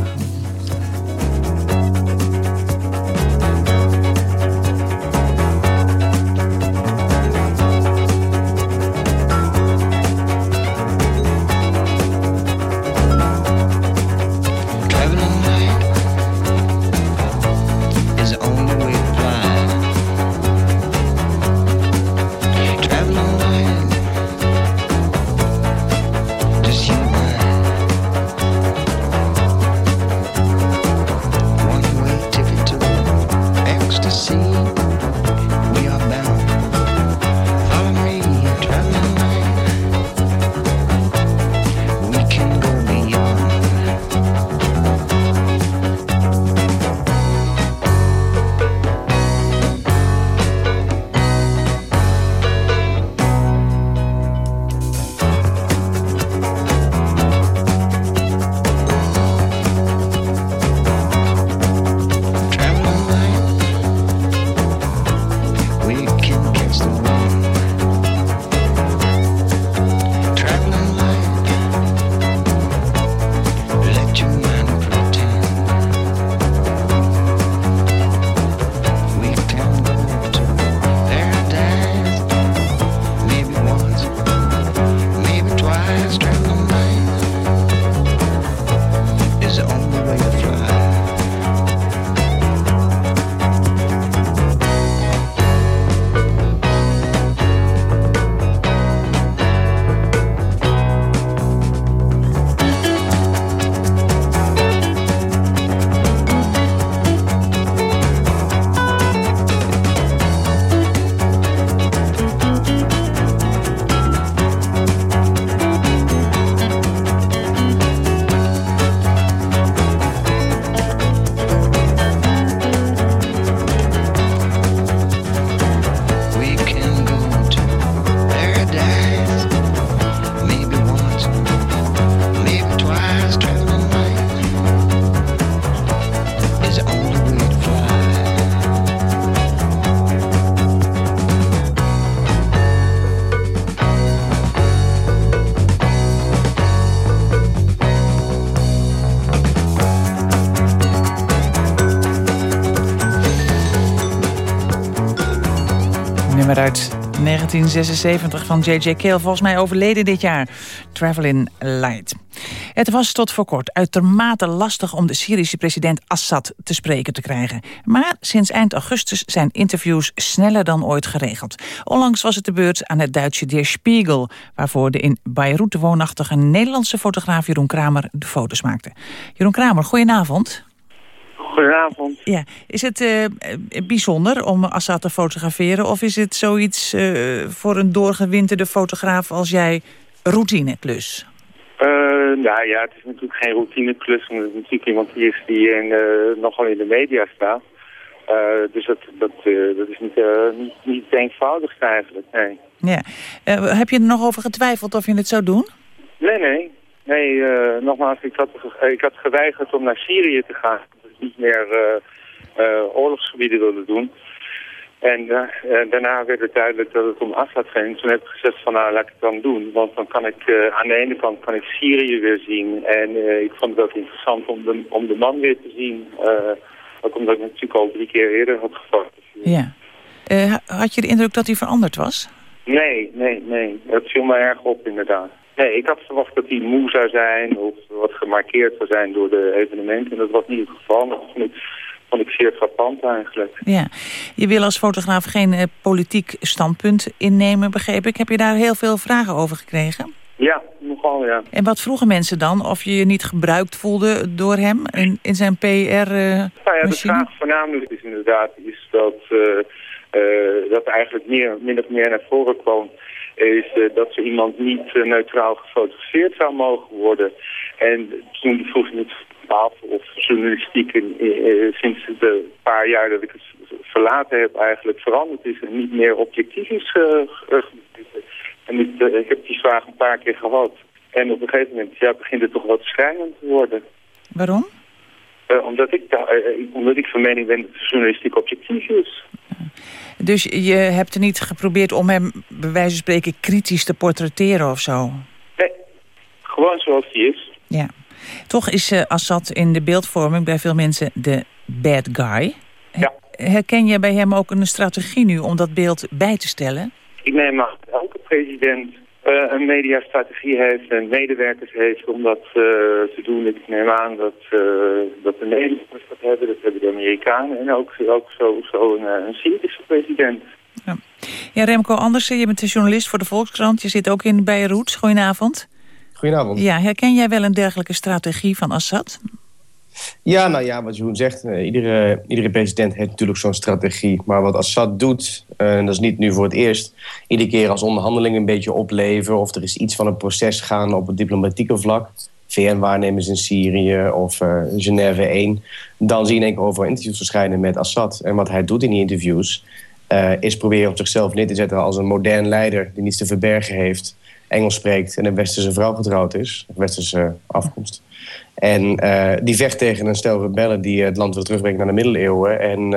1976 van J.J. Cale, volgens mij overleden dit jaar. Traveling Light. Het was tot voor kort uitermate lastig om de Syrische president Assad te spreken te krijgen. Maar sinds eind augustus zijn interviews sneller dan ooit geregeld. Onlangs was het de beurt aan het Duitse Der Spiegel... waarvoor de in Beirut woonachtige Nederlandse fotograaf Jeroen Kramer de foto's maakte. Jeroen Kramer, goedenavond. Goedenavond. Ja, is het uh, bijzonder om Assad te fotograferen... of is het zoiets uh, voor een doorgewinterde fotograaf als jij routineklus? Uh, nou ja, het is natuurlijk geen routineklus. omdat het natuurlijk iemand die is die in, nogal in de media staat. dus dat, dat, dat is niet, niet, niet eenvoudig eigenlijk, nee. Ja. heb je er nog over getwijfeld of je het zou doen? Nee, nee. Nee, nogmaals, ik had, ik had geweigerd om naar Syrië te gaan niet meer uh, oorlogsgebieden willen doen. En uh, daarna werd het duidelijk dat het om Assad ging. Toen heb ik gezegd van nou laat ik het dan doen. Want dan kan ik aan de ene kant kan ik Syrië weer zien. En ik vond het ook interessant om de, om de man weer te zien. ook omdat ik natuurlijk al drie keer eerder had gefotografeerd. Ja. had je de indruk dat hij veranderd was? Nee, nee, nee. Dat viel me erg op inderdaad. Nee, ik had verwacht dat hij moe zou zijn of wat gemarkeerd zou zijn door de evenementen. En dat was niet het geval. Dat vond ik, vond ik zeer frappant eigenlijk. Ja, je wil als fotograaf geen uh, politiek standpunt innemen, begreep ik. Heb je daar heel veel vragen over gekregen? Ja, nogal ja. En wat vroegen mensen dan? Of je je niet gebruikt voelde door hem in, in zijn PR uh, nou ja, De vraag voornamelijk is inderdaad is dat, uh, dat eigenlijk meer, min of meer naar voren kwam is uh, dat ze iemand niet uh, neutraal gefotografeerd zou mogen worden. En toen vroeg ik me af of journalistiek in, uh, sinds de paar jaar dat ik het verlaten heb eigenlijk veranderd is en niet meer objectief is En ik, ik, heb die vraag een paar keer gehad. En op een gegeven moment ja, begint het toch wat schrijnend te worden. Waarom? omdat, ik, omdat ik van mening ben dat de journalistiek objectief is. Dus je hebt er niet geprobeerd om hem, bij wijze van spreken, kritisch te portretteren of zo? Nee, gewoon zoals hij is. Ja. Toch is uh, Assad in de beeldvorming bij veel mensen de bad guy. Ja. Herken je bij hem ook een strategie nu om dat beeld bij te stellen? Ik neem aan elke president een mediastrategie heeft en medewerkers heeft om dat uh, te doen. Ik neem aan dat, uh, dat de Nederlanders dat hebben, dat hebben de Amerikanen en ook, ook zo, zo een, een Syrische president. Ja. ja, Remco Andersen, je bent de journalist voor de Volkskrant. Je zit ook in Beirut. Goedenavond. Goedenavond. Ja, herken jij wel een dergelijke strategie van Assad? Ja, nou ja, wat Jeroen zegt, uh, iedere, iedere president heeft natuurlijk zo'n strategie. Maar wat Assad doet, uh, en dat is niet nu voor het eerst... iedere keer als onderhandelingen een beetje opleveren... of er is iets van een proces gaan op het diplomatieke vlak... VN-waarnemers in Syrië of uh, Genève 1... dan zie je in één keer over interviews verschijnen met Assad. En wat hij doet in die interviews... is proberen op zichzelf neer te zetten als een modern leider... die niets te verbergen heeft, Engels spreekt... en een westerse vrouw getrouwd is, of westerse afkomst... En uh, die vecht tegen een stel rebellen die het land wil terugbrengen naar de middeleeuwen. En uh,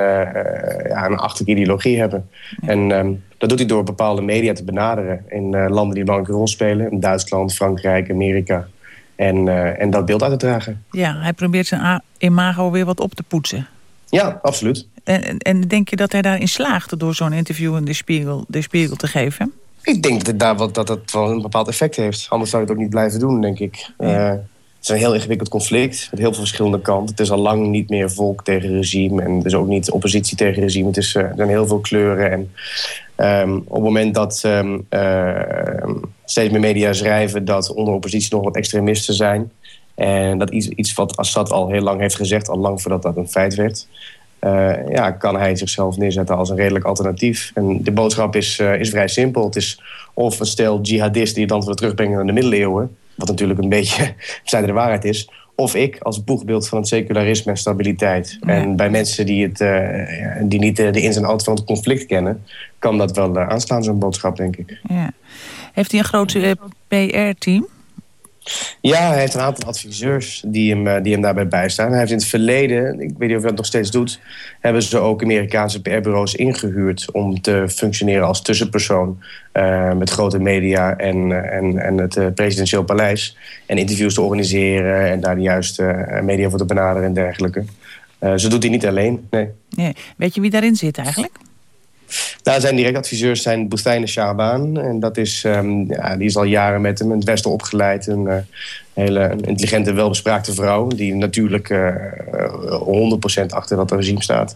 ja, een achterlijke ideologie hebben. Ja. En um, dat doet hij door bepaalde media te benaderen. In uh, landen die een belangrijke rol spelen. In Duitsland, Frankrijk, Amerika. En, en dat beeld uit te dragen. Ja, hij probeert zijn imago weer wat op te poetsen. Ja, absoluut. En, en denk je dat hij daarin slaagt door zo'n interview in de Spiegel, de Spiegel te geven? Ik denk dat, daar wat, dat het wel een bepaald effect heeft. Anders zou je het ook niet blijven doen, denk ik. Ja. Het is een heel ingewikkeld conflict met heel veel verschillende kanten. Het is al lang niet meer volk tegen regime en is ook niet oppositie tegen regime. Het is, uh, er zijn heel veel kleuren. En um, op het moment dat um, uh, steeds meer media schrijven dat onder oppositie nog wat extremisten zijn... en dat iets, iets wat Assad al heel lang heeft gezegd, al lang voordat dat een feit werd... Uh, ja, kan hij zichzelf neerzetten als een redelijk alternatief. En de boodschap is, is vrij simpel. Het is of een stel jihadisten die het land willen terugbrengen naar de middeleeuwen wat natuurlijk een beetje zijde de waarheid is. Of ik als boegbeeld van het secularisme en stabiliteit. Ja. En bij mensen die, het, uh, die niet de ins en outs van het conflict kennen... kan dat wel aanslaan, zo'n boodschap, denk ik. Ja. Heeft hij een groot PR-team? Ja, hij heeft een aantal adviseurs die hem, die hem daarbij bijstaan. Hij heeft in het verleden, ik weet niet of hij dat nog steeds doet... hebben ze ook Amerikaanse PR-bureaus ingehuurd... om te functioneren als tussenpersoon uh, met grote media en, en, en het presidentieel paleis. En interviews te organiseren en daar de juiste media voor te benaderen en dergelijke. zo doet hij niet alleen, nee. nee. Weet je wie daarin zit eigenlijk? Nou, zijn direct adviseurs zijn Boustijn Shaban. En dat is, ehm, ja, die is al jaren met hem in het Westen opgeleid. Een eh, hele intelligente, welbespraakte vrouw. Die natuurlijk eh, eh, 100% achter dat regime staat.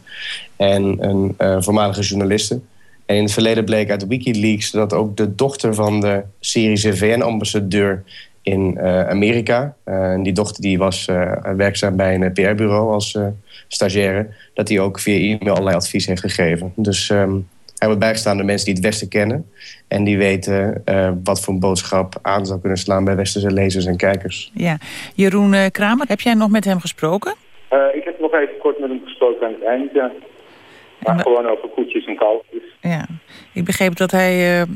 En een eh, voormalige journaliste. En in het verleden bleek uit Wikileaks dat ook de dochter van de Syrische VN-ambassadeur in eh, Amerika. eh, en die dochter die was eh, werkzaam bij een PR-bureau als eh, stagiaire. Dat hij ook via e-mail allerlei advies heeft gegeven. Dus ehm, hij wordt bijgestaan door mensen die het Westen kennen. En die weten eh, wat voor een boodschap aan zou kunnen slaan bij Westerse lezers en kijkers. Ja. Jeroen Kramer, heb jij nog met hem gesproken? Eh, ik heb nog even kort met hem gesproken aan het eind, ja. Maar gewoon over koetjes en kalfjes. Ja. Ik begreep dat hij eh,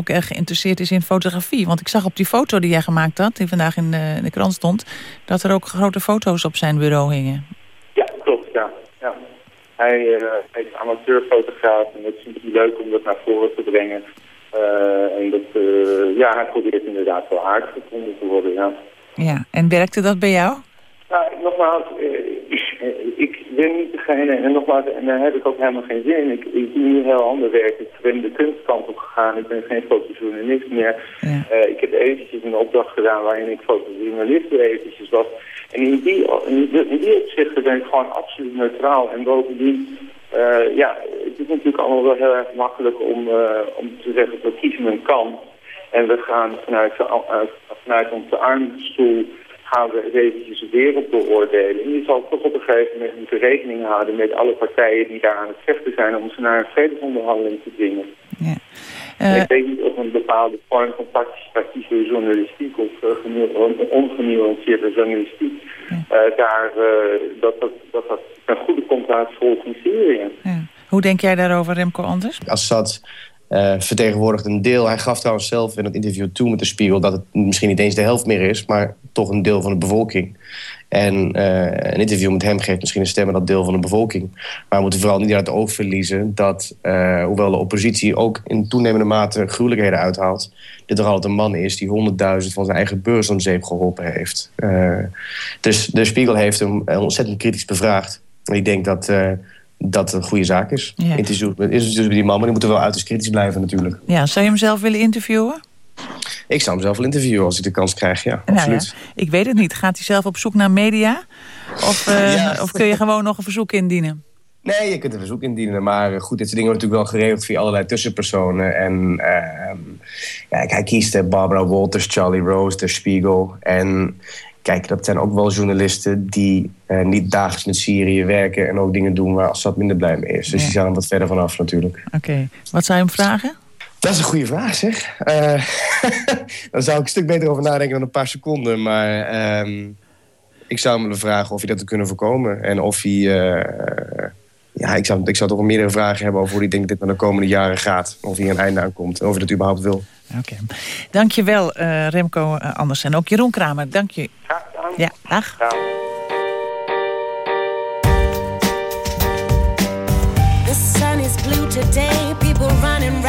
ook erg geïnteresseerd is in fotografie. Want ik zag op die foto die jij gemaakt had, die vandaag in de, in de krant stond... dat er ook grote foto's op zijn bureau hingen. Ja, klopt, ja. ja. Hij, eh, hij is amateurfotograaf en het is natuurlijk leuk om dat naar voren te brengen. Eh, en dat, eh, ja, hij probeert inderdaad wel aardig gevonden te worden, ja. Ja. En werkte dat bij jou? Nou, nogmaals, eh, ik, eh, ik ben niet degene, en nogmaals, en daar heb ik ook helemaal geen zin in. Ik, ik doe nu heel ander werk. Ik ben de kunstkant op gegaan. Ik ben geen fotojournalist meer. Eh, ik heb eventjes een opdracht gedaan waarin ik fotojournalist eventjes was. En in die, in die, opzichten ben ik gewoon absoluut neutraal. En bovendien, eh, ja, het is natuurlijk allemaal wel heel erg makkelijk om, eh, om te zeggen, we kiezen een kant. En we gaan vanuit, uh, vanuit onze armstoel gaan we eventjes de wereld beoordelen. En je zal toch op een gegeven moment moeten rekening houden met alle partijen die daar aan het vechten zijn om ze naar een vredesonderhandeling te dwingen. Eh, ik weet niet of een bepaalde vorm van participatieve journalistiek of uh, genu- ongenuanceerde journalistiek uh, daar, uh, dat, dat, dat dat ten goede komt volk in Syrië. Hoe denk jij daarover, Remco Anders? Assad uh, vertegenwoordigt een deel. Hij gaf trouwens zelf in het interview toe met de Spiegel... dat het misschien niet eens de helft meer is, maar toch een deel van de bevolking. En uh, een interview met hem geeft misschien een stem aan dat deel van de bevolking. Maar we moeten vooral niet uit het oog verliezen dat, uh, hoewel de oppositie ook in toenemende mate gruwelijkheden uithaalt, dit toch altijd een man is die honderdduizend van zijn eigen beurs om zeep geholpen heeft. Dus de Spiegel heeft hem ontzettend kritisch bevraagd. Ik denk dat dat een goede zaak is. Ja. Interview met, is dus met die man, maar die moeten wel uiterst kritisch blijven natuurlijk. Ja, zou je hem zelf willen interviewen? Ik zou hem zelf wel interviewen als ik de kans krijg, ja, nou absoluut. Ja, ik weet het niet. Gaat hij zelf op zoek naar media? Of, uh, ja. of kun je gewoon nog een verzoek indienen? Nee, je kunt een verzoek indienen. Maar goed, dit soort dingen worden natuurlijk wel geregeld via allerlei tussenpersonen. En uh, ja, hij kiest Barbara Walters, Charlie Rose, de Spiegel. En kijk, dat zijn ook wel journalisten die uh, niet dagelijks met Syrië werken... en ook dingen doen waar Assad minder blij mee is. Dus die zijn er wat verder vanaf natuurlijk. Oké. Okay. Wat zou je hem vragen? Dat is een goede vraag, zeg. Uh, dan zou ik een stuk beter over nadenken dan een paar seconden. Maar uh, ik zou hem willen vragen of hij dat te kunnen voorkomen. En of hij... Ja, ik zou, ik zou toch wel meerdere vragen hebben over hoe denkt dat dit naar de komende jaren gaat. Of hij een einde aankomt. En of hij dat überhaupt wil. Oké. Okay. Dankjewel, uh, Remco Anders. En ook Jeroen Kramer. Dank je. Ja, dag. Ja. The sun is blue today. People running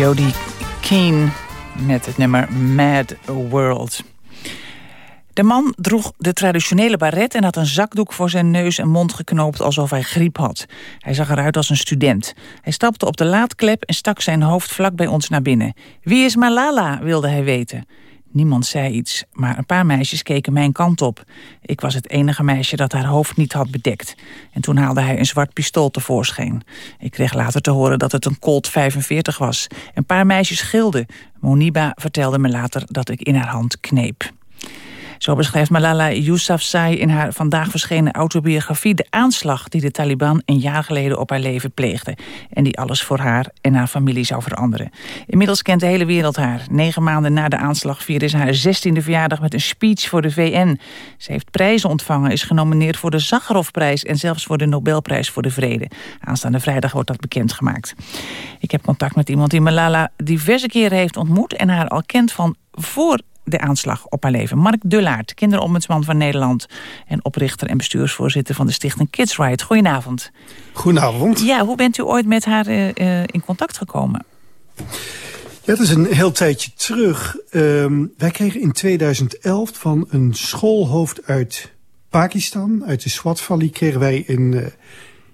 Jodie Keane met het nummer Mad World. De man droeg de traditionele baret en had een zakdoek voor zijn neus en mond geknoopt alsof hij griep had. Hij zag eruit als een student. Hij stapte op de laadklep en stak zijn hoofd vlak bij ons naar binnen. Wie is Malala, wilde hij weten. Niemand zei iets, maar een paar meisjes keken mijn kant op. Ik was het enige meisje dat haar hoofd niet had bedekt. En toen haalde hij een zwart pistool tevoorschijn. Ik kreeg later te horen dat het een Colt 45 was. Een paar meisjes gilden. Moniba vertelde me later dat ik in haar hand kneep. Zo beschrijft Malala Yousafzai in haar vandaag verschenen autobiografie... de aanslag die de Taliban een jaar geleden op haar leven pleegde... en die alles voor haar en haar familie zou veranderen. Inmiddels kent de hele wereld haar. Negen maanden na de aanslag vierde ze haar 16e verjaardag... met een speech voor de VN. Ze heeft prijzen ontvangen, is genomineerd voor de Zacharovprijs... en zelfs voor de Nobelprijs voor de Vrede. Aanstaande vrijdag wordt dat bekendgemaakt. Ik heb contact met iemand die Malala diverse keren heeft ontmoet... en haar al kent van voor de aanslag op haar leven. Mark Dullaert, kinderombudsman van Nederland... en oprichter en bestuursvoorzitter van de stichting Kids Right. Goedenavond. Goedenavond. Ja, hoe bent u ooit met haar uh, uh, in contact gekomen? Ja, dat is een heel tijdje terug. Um, wij kregen in 2011 van een schoolhoofd uit Pakistan, uit de Swat Valley... kregen wij een, uh,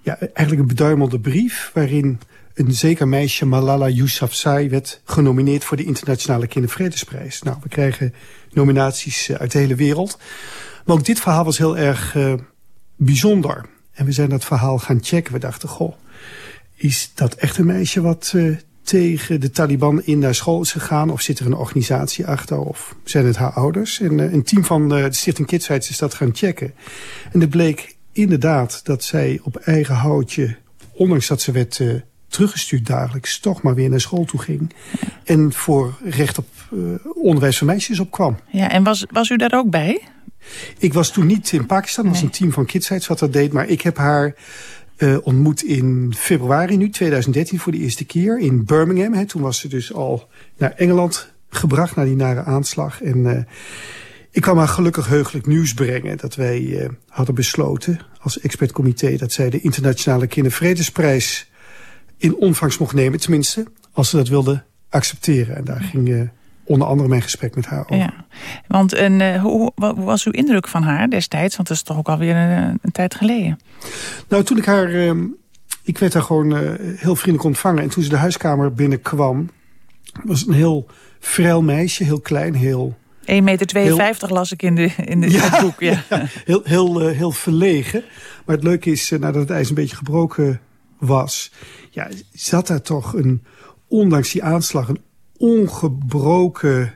ja, eigenlijk een beduimelde brief... waarin een zeker meisje, Malala Yousafzai, werd genomineerd voor de Internationale Kindervredesprijs. Nou, we krijgen nominaties uit de hele wereld. Maar ook dit verhaal was heel erg uh, bijzonder. En we zijn dat verhaal gaan checken. We dachten, goh, is dat echt een meisje wat uh, tegen de Taliban in naar school is gegaan? Of zit er een organisatie achter? Of zijn het haar ouders? En een team van de Stichting Kidsrights is dat gaan checken. En er bleek inderdaad dat zij op eigen houtje, ondanks dat ze werd teruggestuurd dagelijks... toch maar weer naar school toe ging. En voor recht op uh, onderwijs voor meisjes opkwam. Ja, en was, was u daar ook bij? Ik was toen niet in Pakistan. Er was een team van Kidsites wat dat deed. Maar ik heb haar uh, ontmoet in februari nu, 2013, voor de eerste keer. In Birmingham. Hè. Toen was ze dus al naar Engeland gebracht, naar die nare aanslag. En uh, ik kwam haar gelukkig heugelijk nieuws brengen. Dat wij hadden besloten als expertcomité... dat zij de Internationale Kindervredesprijs in ontvangst mocht nemen. Tenminste, als ze dat wilde accepteren. En daar ging uh, onder andere mijn gesprek met haar over. Ja, want en, uh, hoe, hoe, was uw indruk van haar destijds? Want dat is toch ook alweer een, een tijd geleden. Nou, toen ik haar... Uh, ik werd haar gewoon heel vriendelijk ontvangen. En toen ze de huiskamer binnenkwam... was het een heel vrij meisje, heel klein, heel... 1,52 meter heel... las ik in, de, in de, ja, het boek. Ja. ja heel, heel, heel verlegen. Maar het leuke is, nadat het ijs een beetje gebroken was ja, zat daar toch een, ondanks die aanslag, een ongebroken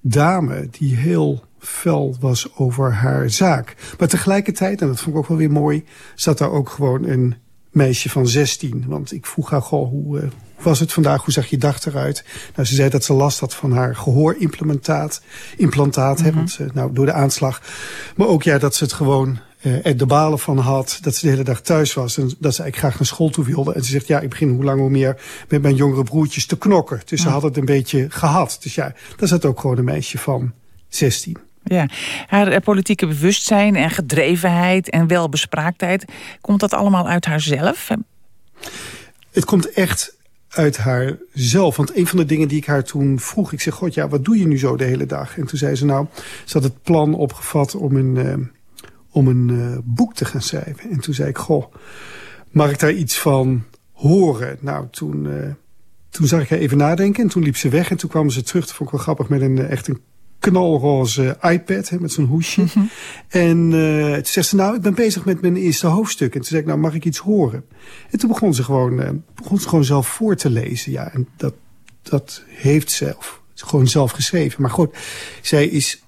dame die heel fel was over haar zaak. Maar tegelijkertijd, en dat vond ik ook wel weer mooi, zat daar ook gewoon een meisje van 16. Want ik vroeg haar, goh, hoe, uh, hoe was het vandaag? Hoe zag je dag eruit? Nou, ze zei dat ze last had van haar gehoorimplantaat. Implantaat, mm -hmm. hè, want, uh, nou, door de aanslag. Maar ook ja, dat ze het gewoon er de balen van had dat ze de hele dag thuis was. En dat ze eigenlijk graag naar school toe wilde. En ze zegt, ja, ik begin hoe lang hoe meer met mijn jongere broertjes te knokken. Dus ze had het een beetje gehad. Dus ja, daar zat ook gewoon een meisje van 16. Ja, haar politieke bewustzijn en gedrevenheid en welbespraaktheid... komt dat allemaal uit haarzelf? Het komt echt uit haar zelf. Want een van de dingen die ik haar toen vroeg... ik zeg, god ja, wat doe je nu zo de hele dag? En toen zei ze, nou, ze had het plan opgevat om een... Uh, om een uh, boek te gaan schrijven. En toen zei ik, goh, mag ik daar iets van horen? Nou, toen, uh, toen zag ik haar even nadenken en toen liep ze weg. En toen kwam ze terug, dat vond ik wel grappig, met een uh, echt een knalroze iPad hè, met zo'n hoesje. Mm -hmm. En uh, toen zegt ze, nou, ik ben bezig met mijn eerste hoofdstuk. En toen zei ik, nou, mag ik iets horen? En toen begon ze gewoon, uh, begon ze gewoon zelf voor te lezen. Ja, en dat, dat heeft ze of, gewoon zelf geschreven. Maar goed, zij is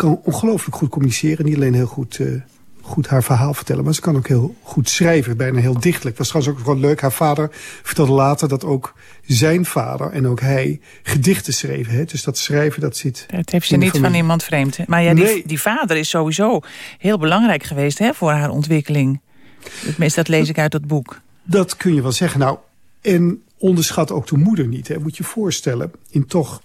kan ongelooflijk goed communiceren. Niet alleen heel goed, uh, goed haar verhaal vertellen, maar ze kan ook heel goed schrijven. Bijna heel dichtelijk. Dat was trouwens ook gewoon leuk. Haar vader vertelde later dat ook zijn vader en ook hij gedichten schreven. Hè? Dus dat schrijven, dat zit... Het heeft ze niet van iemand vreemd. Hè? Maar ja, die, nee. die vader is sowieso heel belangrijk geweest hè, voor haar ontwikkeling. Tenminste, dat lees ik uit dat boek. Dat kun je wel zeggen. Nou, en onderschat ook de moeder niet. Hè? Moet je je voorstellen, in toch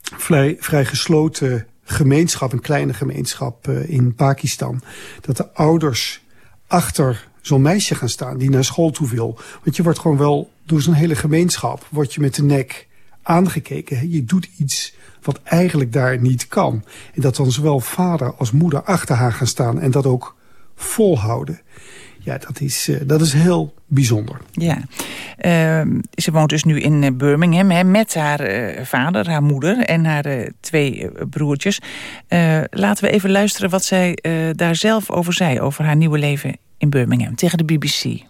vrij, vrij gesloten gemeenschap, een kleine gemeenschap uh, in Pakistan... dat de ouders achter zo'n meisje gaan staan die naar school toe wil. Want je wordt gewoon wel door zo'n hele gemeenschap... word je met de nek aangekeken. Je doet iets wat eigenlijk daar niet kan. En dat dan zowel vader als moeder achter haar gaan staan en dat ook volhouden. Ja, dat is, uh, dat is heel bijzonder. Ja, uh, ze woont dus nu in Birmingham hè, met haar uh, vader, haar moeder en haar uh, twee broertjes. laten we even luisteren wat zij daar zelf over zei, over haar nieuwe leven in Birmingham, tegen de BBC.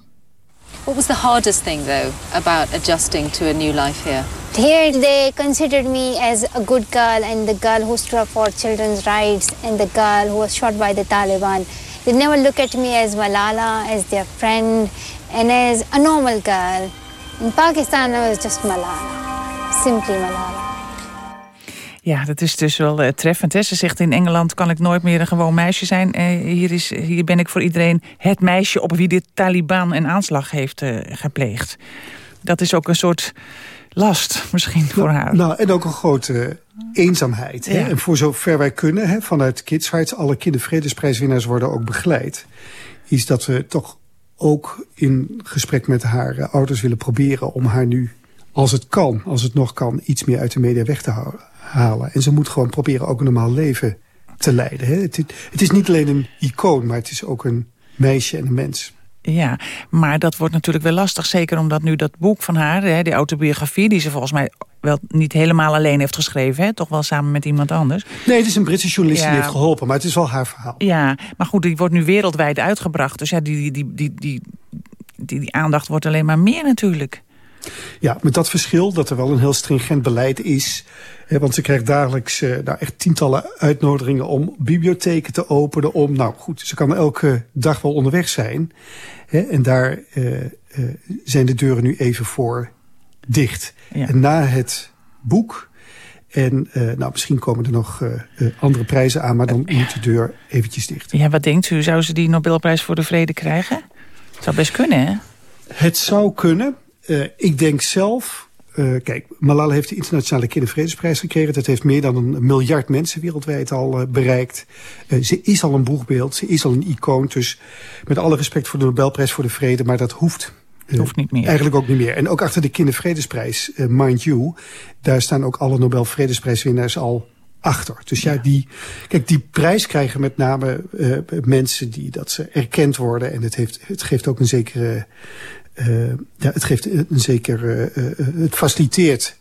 What was the hardest thing, though, about adjusting to a new life here? Here, they considered me as a good girl and the girl who stood up for children's rights and the girl who was shot by the Taliban. They never look at me as Malala, as their friend, and as a normal girl. In Pakistan, I was just Malala. Simply Malala. Ja, dat is dus wel uh, treffend. Hè? Ze zegt in Engeland kan ik nooit meer een gewoon meisje zijn. Uh, hier, is, hier ben ik voor iedereen het meisje op wie de Taliban een aanslag heeft uh, gepleegd. Dat is ook een soort last misschien voor nou, haar. Nou, en ook een grote eenzaamheid. Hè? En voor zover wij kunnen, hè, vanuit Kids Rights... alle kindervredesprijswinnaars worden ook begeleid... is dat we toch ook in gesprek met haar ouders willen proberen... om haar nu, als het kan, als het nog kan... iets meer uit de media weg te houden halen. En ze moet gewoon proberen ook een normaal leven te leiden. Hè? Het, het, is niet alleen een icoon, maar het is ook een meisje en een mens. Ja, maar dat wordt natuurlijk wel lastig. Zeker omdat nu dat boek van haar, hè, die autobiografie... die ze volgens mij wel niet helemaal alleen heeft geschreven. Hè? Toch wel samen met iemand anders. Nee, het is een Britse journalist ja. die heeft geholpen. Maar het is wel haar verhaal. Ja, maar goed, die wordt nu wereldwijd uitgebracht. Dus ja, die, die, die, die, die, die aandacht wordt alleen maar meer natuurlijk. Ja, met dat verschil dat er wel een heel stringent beleid is. Hè, want ze krijgt dagelijks uh, nou, echt tientallen uitnodigingen om bibliotheken te openen. Om, nou goed, ze kan elke dag wel onderweg zijn. En daar uh, uh, zijn de deuren nu even voor dicht. Ja. En na het boek... En nou, misschien komen er nog andere prijzen aan, maar dan moet de deur eventjes dicht. Ja, wat denkt u? Zou ze die Nobelprijs voor de Vrede krijgen? Het zou best kunnen, hè? Het zou kunnen. Ik denk zelf... Uh, kijk, Malala heeft de Internationale Kindervredesprijs gekregen. Dat heeft meer dan een miljard mensen wereldwijd al uh, bereikt. ze is al een boegbeeld, ze is al een icoon. Dus met alle respect voor de Nobelprijs voor de Vrede... maar dat hoeft hoeft niet meer. Eigenlijk ook niet meer. En ook achter de Kindervredesprijs, mind you... daar staan ook alle Nobelvredesprijswinnaars al achter. Dus ja, die, kijk, die prijs krijgen met name mensen die dat ze erkend worden. En het, heeft, het geeft ook een zekere... Uh, ja, het geeft een zeker, uh, uh, het faciliteert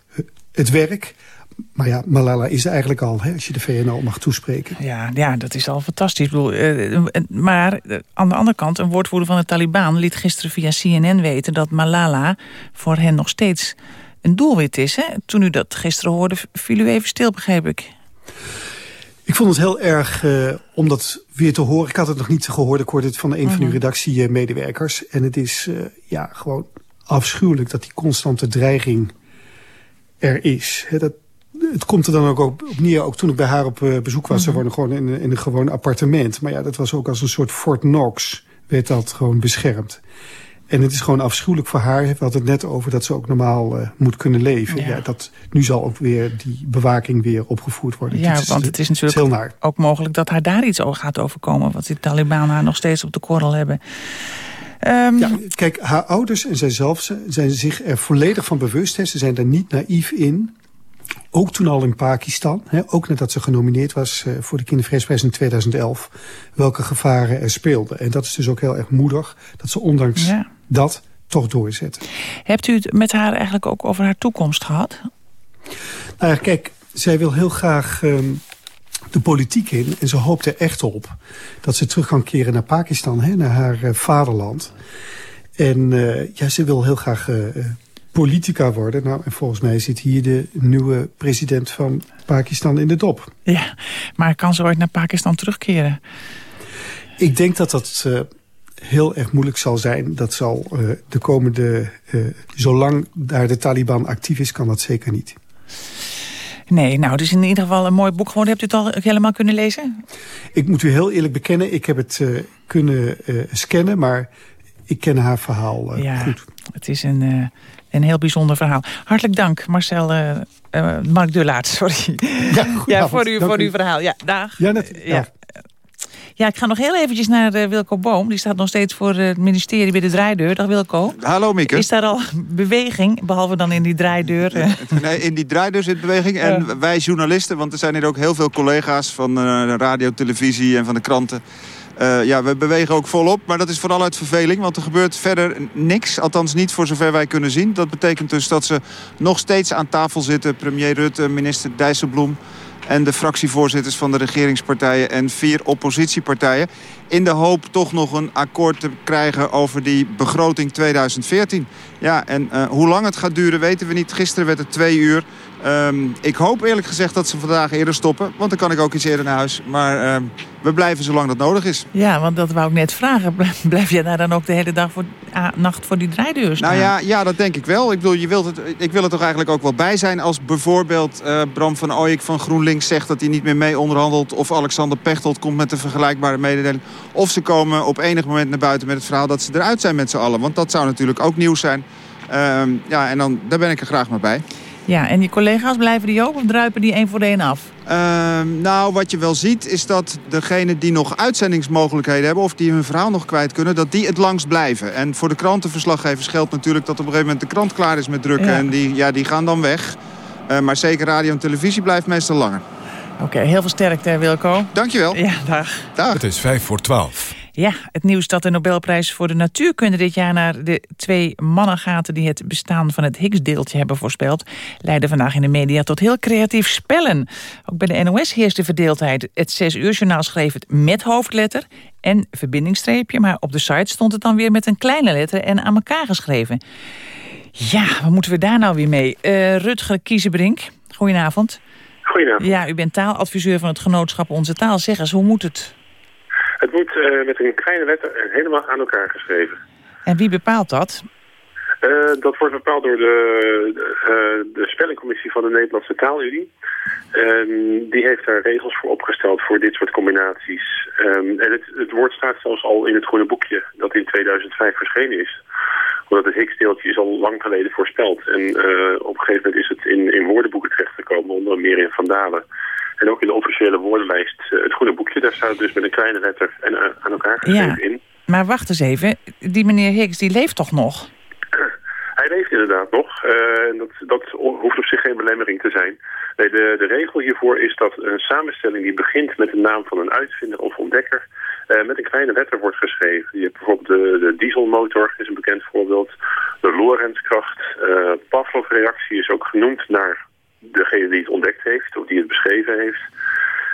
het werk. Maar ja, Malala is er eigenlijk al, hè, als je de VN al mag toespreken. Ja, ja dat is al fantastisch. Ik bedoel, maar aan de andere kant, een woordvoerder van de Taliban liet gisteren via CNN weten dat Malala voor hen nog steeds een doelwit is. Hè? Toen u dat gisteren hoorde, viel u even stil, begreep ik. Ik vond het heel erg uh, om dat weer te horen. Ik had het nog niet gehoord. Ik hoorde het van een mm -hmm. van uw redactiemedewerkers. En het is uh, ja, gewoon afschuwelijk dat die constante dreiging er is. He, dat, het komt er dan ook op, op neer. Ook toen ik bij haar op uh, bezoek was. Mm -hmm. Ze wonen gewoon in, in een gewoon appartement. Maar ja, dat was ook als een soort Fort Knox. Werd dat gewoon beschermd. En het is gewoon afschuwelijk voor haar. We hadden het net over dat ze ook normaal uh, moet kunnen leven. Ja. ja. dat, nu zal ook weer die bewaking weer opgevoerd worden. Ja, is, want het is natuurlijk ook mogelijk dat haar daar iets over gaat overkomen. Wat die Taliban haar nog steeds op de korrel hebben. Um... Ja, kijk, haar ouders en zijzelf zijn zich er volledig van bewust. Hè. Ze zijn daar niet naïef in. Ook toen al in Pakistan, hè, ook nadat ze genomineerd was uh, voor de Kindervredesprijs in 2011, welke gevaren er speelden. En dat is dus ook heel erg moedig, dat ze ondanks ja. Dat toch doorzetten. Hebt u het met haar eigenlijk ook over haar toekomst gehad? Nou ja, kijk, zij wil heel graag um, de politiek in en ze hoopt er echt op dat ze terug kan keren naar Pakistan, hè, naar haar uh, vaderland. En uh, ja, ze wil heel graag politica worden. Nou, en volgens mij zit hier de nieuwe president van Pakistan in de dop. Ja, maar kan ze ooit naar Pakistan terugkeren? Ik denk dat dat heel erg moeilijk zal zijn. Dat zal uh, de komende... Uh, zolang daar de Taliban actief is, kan dat zeker niet. Nee, nou, is in ieder geval een mooi boek geworden. Hebt u het al helemaal kunnen lezen? Ik moet u heel eerlijk bekennen, ik heb het kunnen scannen... maar ik ken haar verhaal ja, goed. Het is een een heel bijzonder verhaal. Hartelijk dank, Marcel... Mark Dulaert, sorry. Ja, ja voor, u, voor uw verhaal. Ja, dag. Ja, net, ja. Ja, ik ga nog heel eventjes naar eh, Wilco Boom. Die staat nog steeds voor eh, het ministerie bij de draaideur. Dag Wilco. Hallo Mieke. Is daar al beweging, behalve dan in die draaideur? eh? Nee, in die draaideur zit beweging. En wij journalisten, want er zijn hier ook heel veel collega's van de radio, televisie en van de kranten. Ja, we bewegen ook volop, maar dat is vooral uit verveling. Want er gebeurt verder niks, althans niet voor zover wij kunnen zien. Dat betekent dus dat ze nog steeds aan tafel zitten. Premier Rutte, minister Dijsselbloem en de fractievoorzitters van de regeringspartijen en vier oppositiepartijen. In de hoop toch nog een akkoord te krijgen over die begroting 2014. Ja, en eh, hoe lang het gaat duren weten we niet. Gisteren werd het twee uur. Ehm, ik hoop eerlijk gezegd dat ze vandaag eerder stoppen. Want dan kan ik ook iets eerder naar huis. Maar ehm, we blijven zolang dat nodig is. Ja, want dat wou ik net vragen. Blijf jij daar dan ook de hele dag voor, ah, nacht voor die draaideur staan? Nou ja, ja, dat denk ik wel. Ik, bedoel, je wilt het, ik wil er toch eigenlijk ook wel bij zijn... als bijvoorbeeld eh, Bram van Ooyek van GroenLinks zegt... dat hij niet meer mee onderhandelt... of Alexander Pechtold komt met een vergelijkbare mededeling... of ze komen op enig moment naar buiten met het verhaal... dat ze eruit zijn met z'n allen. Want dat zou natuurlijk ook nieuws zijn. Ehm, ja, en dan, daar ben ik er graag maar bij. Ja, en die collega's blijven die ook of druipen die één voor één af? Ehm, nou, wat je wel ziet is dat degenen die nog uitzendingsmogelijkheden hebben... of die hun verhaal nog kwijt kunnen, dat die het langst blijven. En voor de krantenverslaggevers geldt natuurlijk dat op een gegeven moment de krant klaar is met drukken. Ja. En die, ja, die gaan dan weg. Eh, maar zeker radio en televisie blijft meestal langer. Oké, heel veel sterkte Wilco. Dankjewel. Ja, dag. dag. Het is vijf voor twaalf. Ja, het nieuws dat de Nobelprijs voor de natuurkunde dit jaar naar de twee mannengaten die het bestaan van het Higgs-deeltje hebben voorspeld, leidde vandaag in de media tot heel creatief spellen. Ook bij de NOS heerste verdeeldheid. Het 6 uur journaal schreef het met hoofdletter en verbindingsstreepje, maar op de site stond het dan weer met een kleine letter en aan elkaar geschreven. Ja, wat moeten we daar nou weer mee? Eh, Rutger Kiezenbrink, goedenavond. Goedenavond. Ja, u bent taaladviseur van het genootschap Onze Taal. Zeg eens, hoe moet het? Het moet eh, met een kleine letter helemaal aan elkaar geschreven. En wie bepaalt dat? Eh, dat wordt bepaald door de, de, eh, de spellingcommissie van de Nederlandse Taalunie. Die heeft daar regels voor opgesteld voor dit soort combinaties. Ehm, en het, het woord staat zelfs al in het groene boekje dat in 2005 verschenen is. Omdat het Higgs-deeltje is al lang geleden voorspeld. En eh, op een gegeven moment is het in, in woordenboeken terechtgekomen, onder meer in Vandalen. En ook in de officiële woordenlijst, eh, het groene boekje, daar staat het dus met een kleine letter en eh, aan elkaar geschreven Ja. in. Maar wacht eens even, die meneer Higgs die leeft toch nog? Hij leeft inderdaad nog. dat, dat hoeft op zich geen belemmering te zijn. Nee, de, de regel hiervoor is dat een samenstelling die begint met de naam van een uitvinder of ontdekker... eh, met een kleine letter wordt geschreven. Je hebt bijvoorbeeld de, de dieselmotor, is een bekend voorbeeld. De Lorentzkracht. eh Pavlov-reactie is ook genoemd naar degene die het ontdekt heeft... of die het beschreven heeft.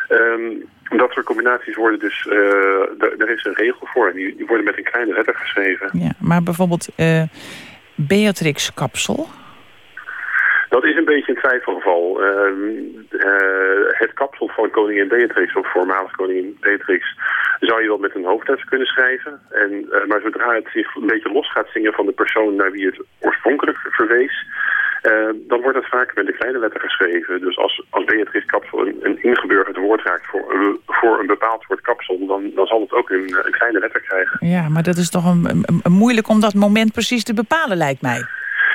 Ehm, dat soort combinaties worden dus... eh, daar is een regel voor en die, die worden met een kleine letter geschreven. Ja, maar bijvoorbeeld eh, Beatrix Kapsel. Dat is een beetje een twijfelgeval. Ehm, eh, het kapsel van koningin Beatrix, of voormalig koningin Beatrix, zou je wel met een hoofdletter kunnen schrijven. En, eh, maar zodra het zich een beetje los gaat zingen van de persoon naar wie het oorspronkelijk verwees, eh, dan wordt het vaak met een kleine letter geschreven. Dus als, als Beatrix kapsel een, een ingeburgerd woord raakt voor, een- voor een bepaald soort kapsel, dan, dan zal het ook een, een kleine letter krijgen. Ja, maar dat is toch een, een- een moeilijk om dat moment precies te bepalen, lijkt mij.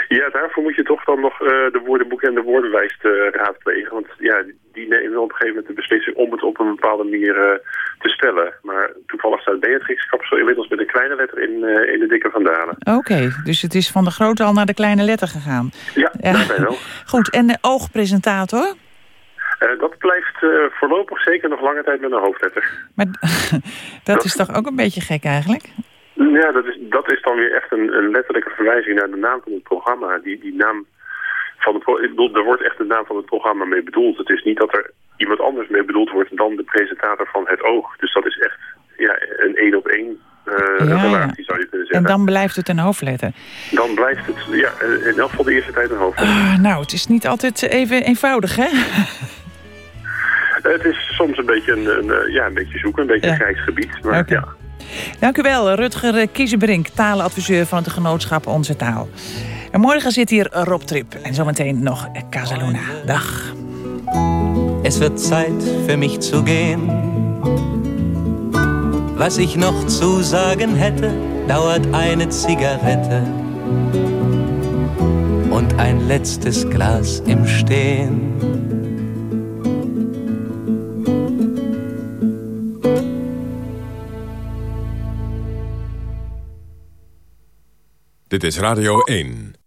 Ja, daarvoor moet je toch dan nog eh, de woordenboeken en de woordenlijst eh, raadplegen. Want ja, die nemen op een gegeven moment de beslissing om het op een bepaalde manier eh, te spellen. Maar toevallig staat Beatrix kapsel inmiddels met een kleine letter in, eh, in de dikke vandalen. Oké, dus het is van de grote al naar de kleine letter gegaan. Ja, daarbij wel. Goed, en de oogpresentator? Eh, dat blijft voorlopig zeker nog lange tijd met een hoofdletter. Maar dat is toch ook een beetje gek eigenlijk? Ja, dat is, dat is dan weer echt een, een letterlijke verwijzing naar de naam van het programma. Die, die naam van pro- ik bedoel, er wordt echt de naam van het programma mee bedoeld. Het is niet dat er iemand anders mee bedoeld wordt dan de presentator van het oog. Dus dat is echt ja, een één op één ja. relatie zou je kunnen En zeggen. dan blijft het een hoofdletter. Dan blijft het ja, in elk geval de eerste tijd een hoofdletter. Ah, nou, het is niet altijd even eenvoudig, hè? Het is soms een beetje, een, een, eh, ja, een beetje zoeken, een beetje een grijs gebied. Maar ja, Dank u wel, Rutger Kiezenbrink, taaladviseur van het genootschap Onze Taal. En morgen zit hier Rob Trip. En zometeen nog Casaluna. Dag. Es wird Zeit für mich zu gehen. Was ich noch zu sagen hätte, dauert eine Zigarette und ein letztes Glas im Stehen. Dit is Radio 1.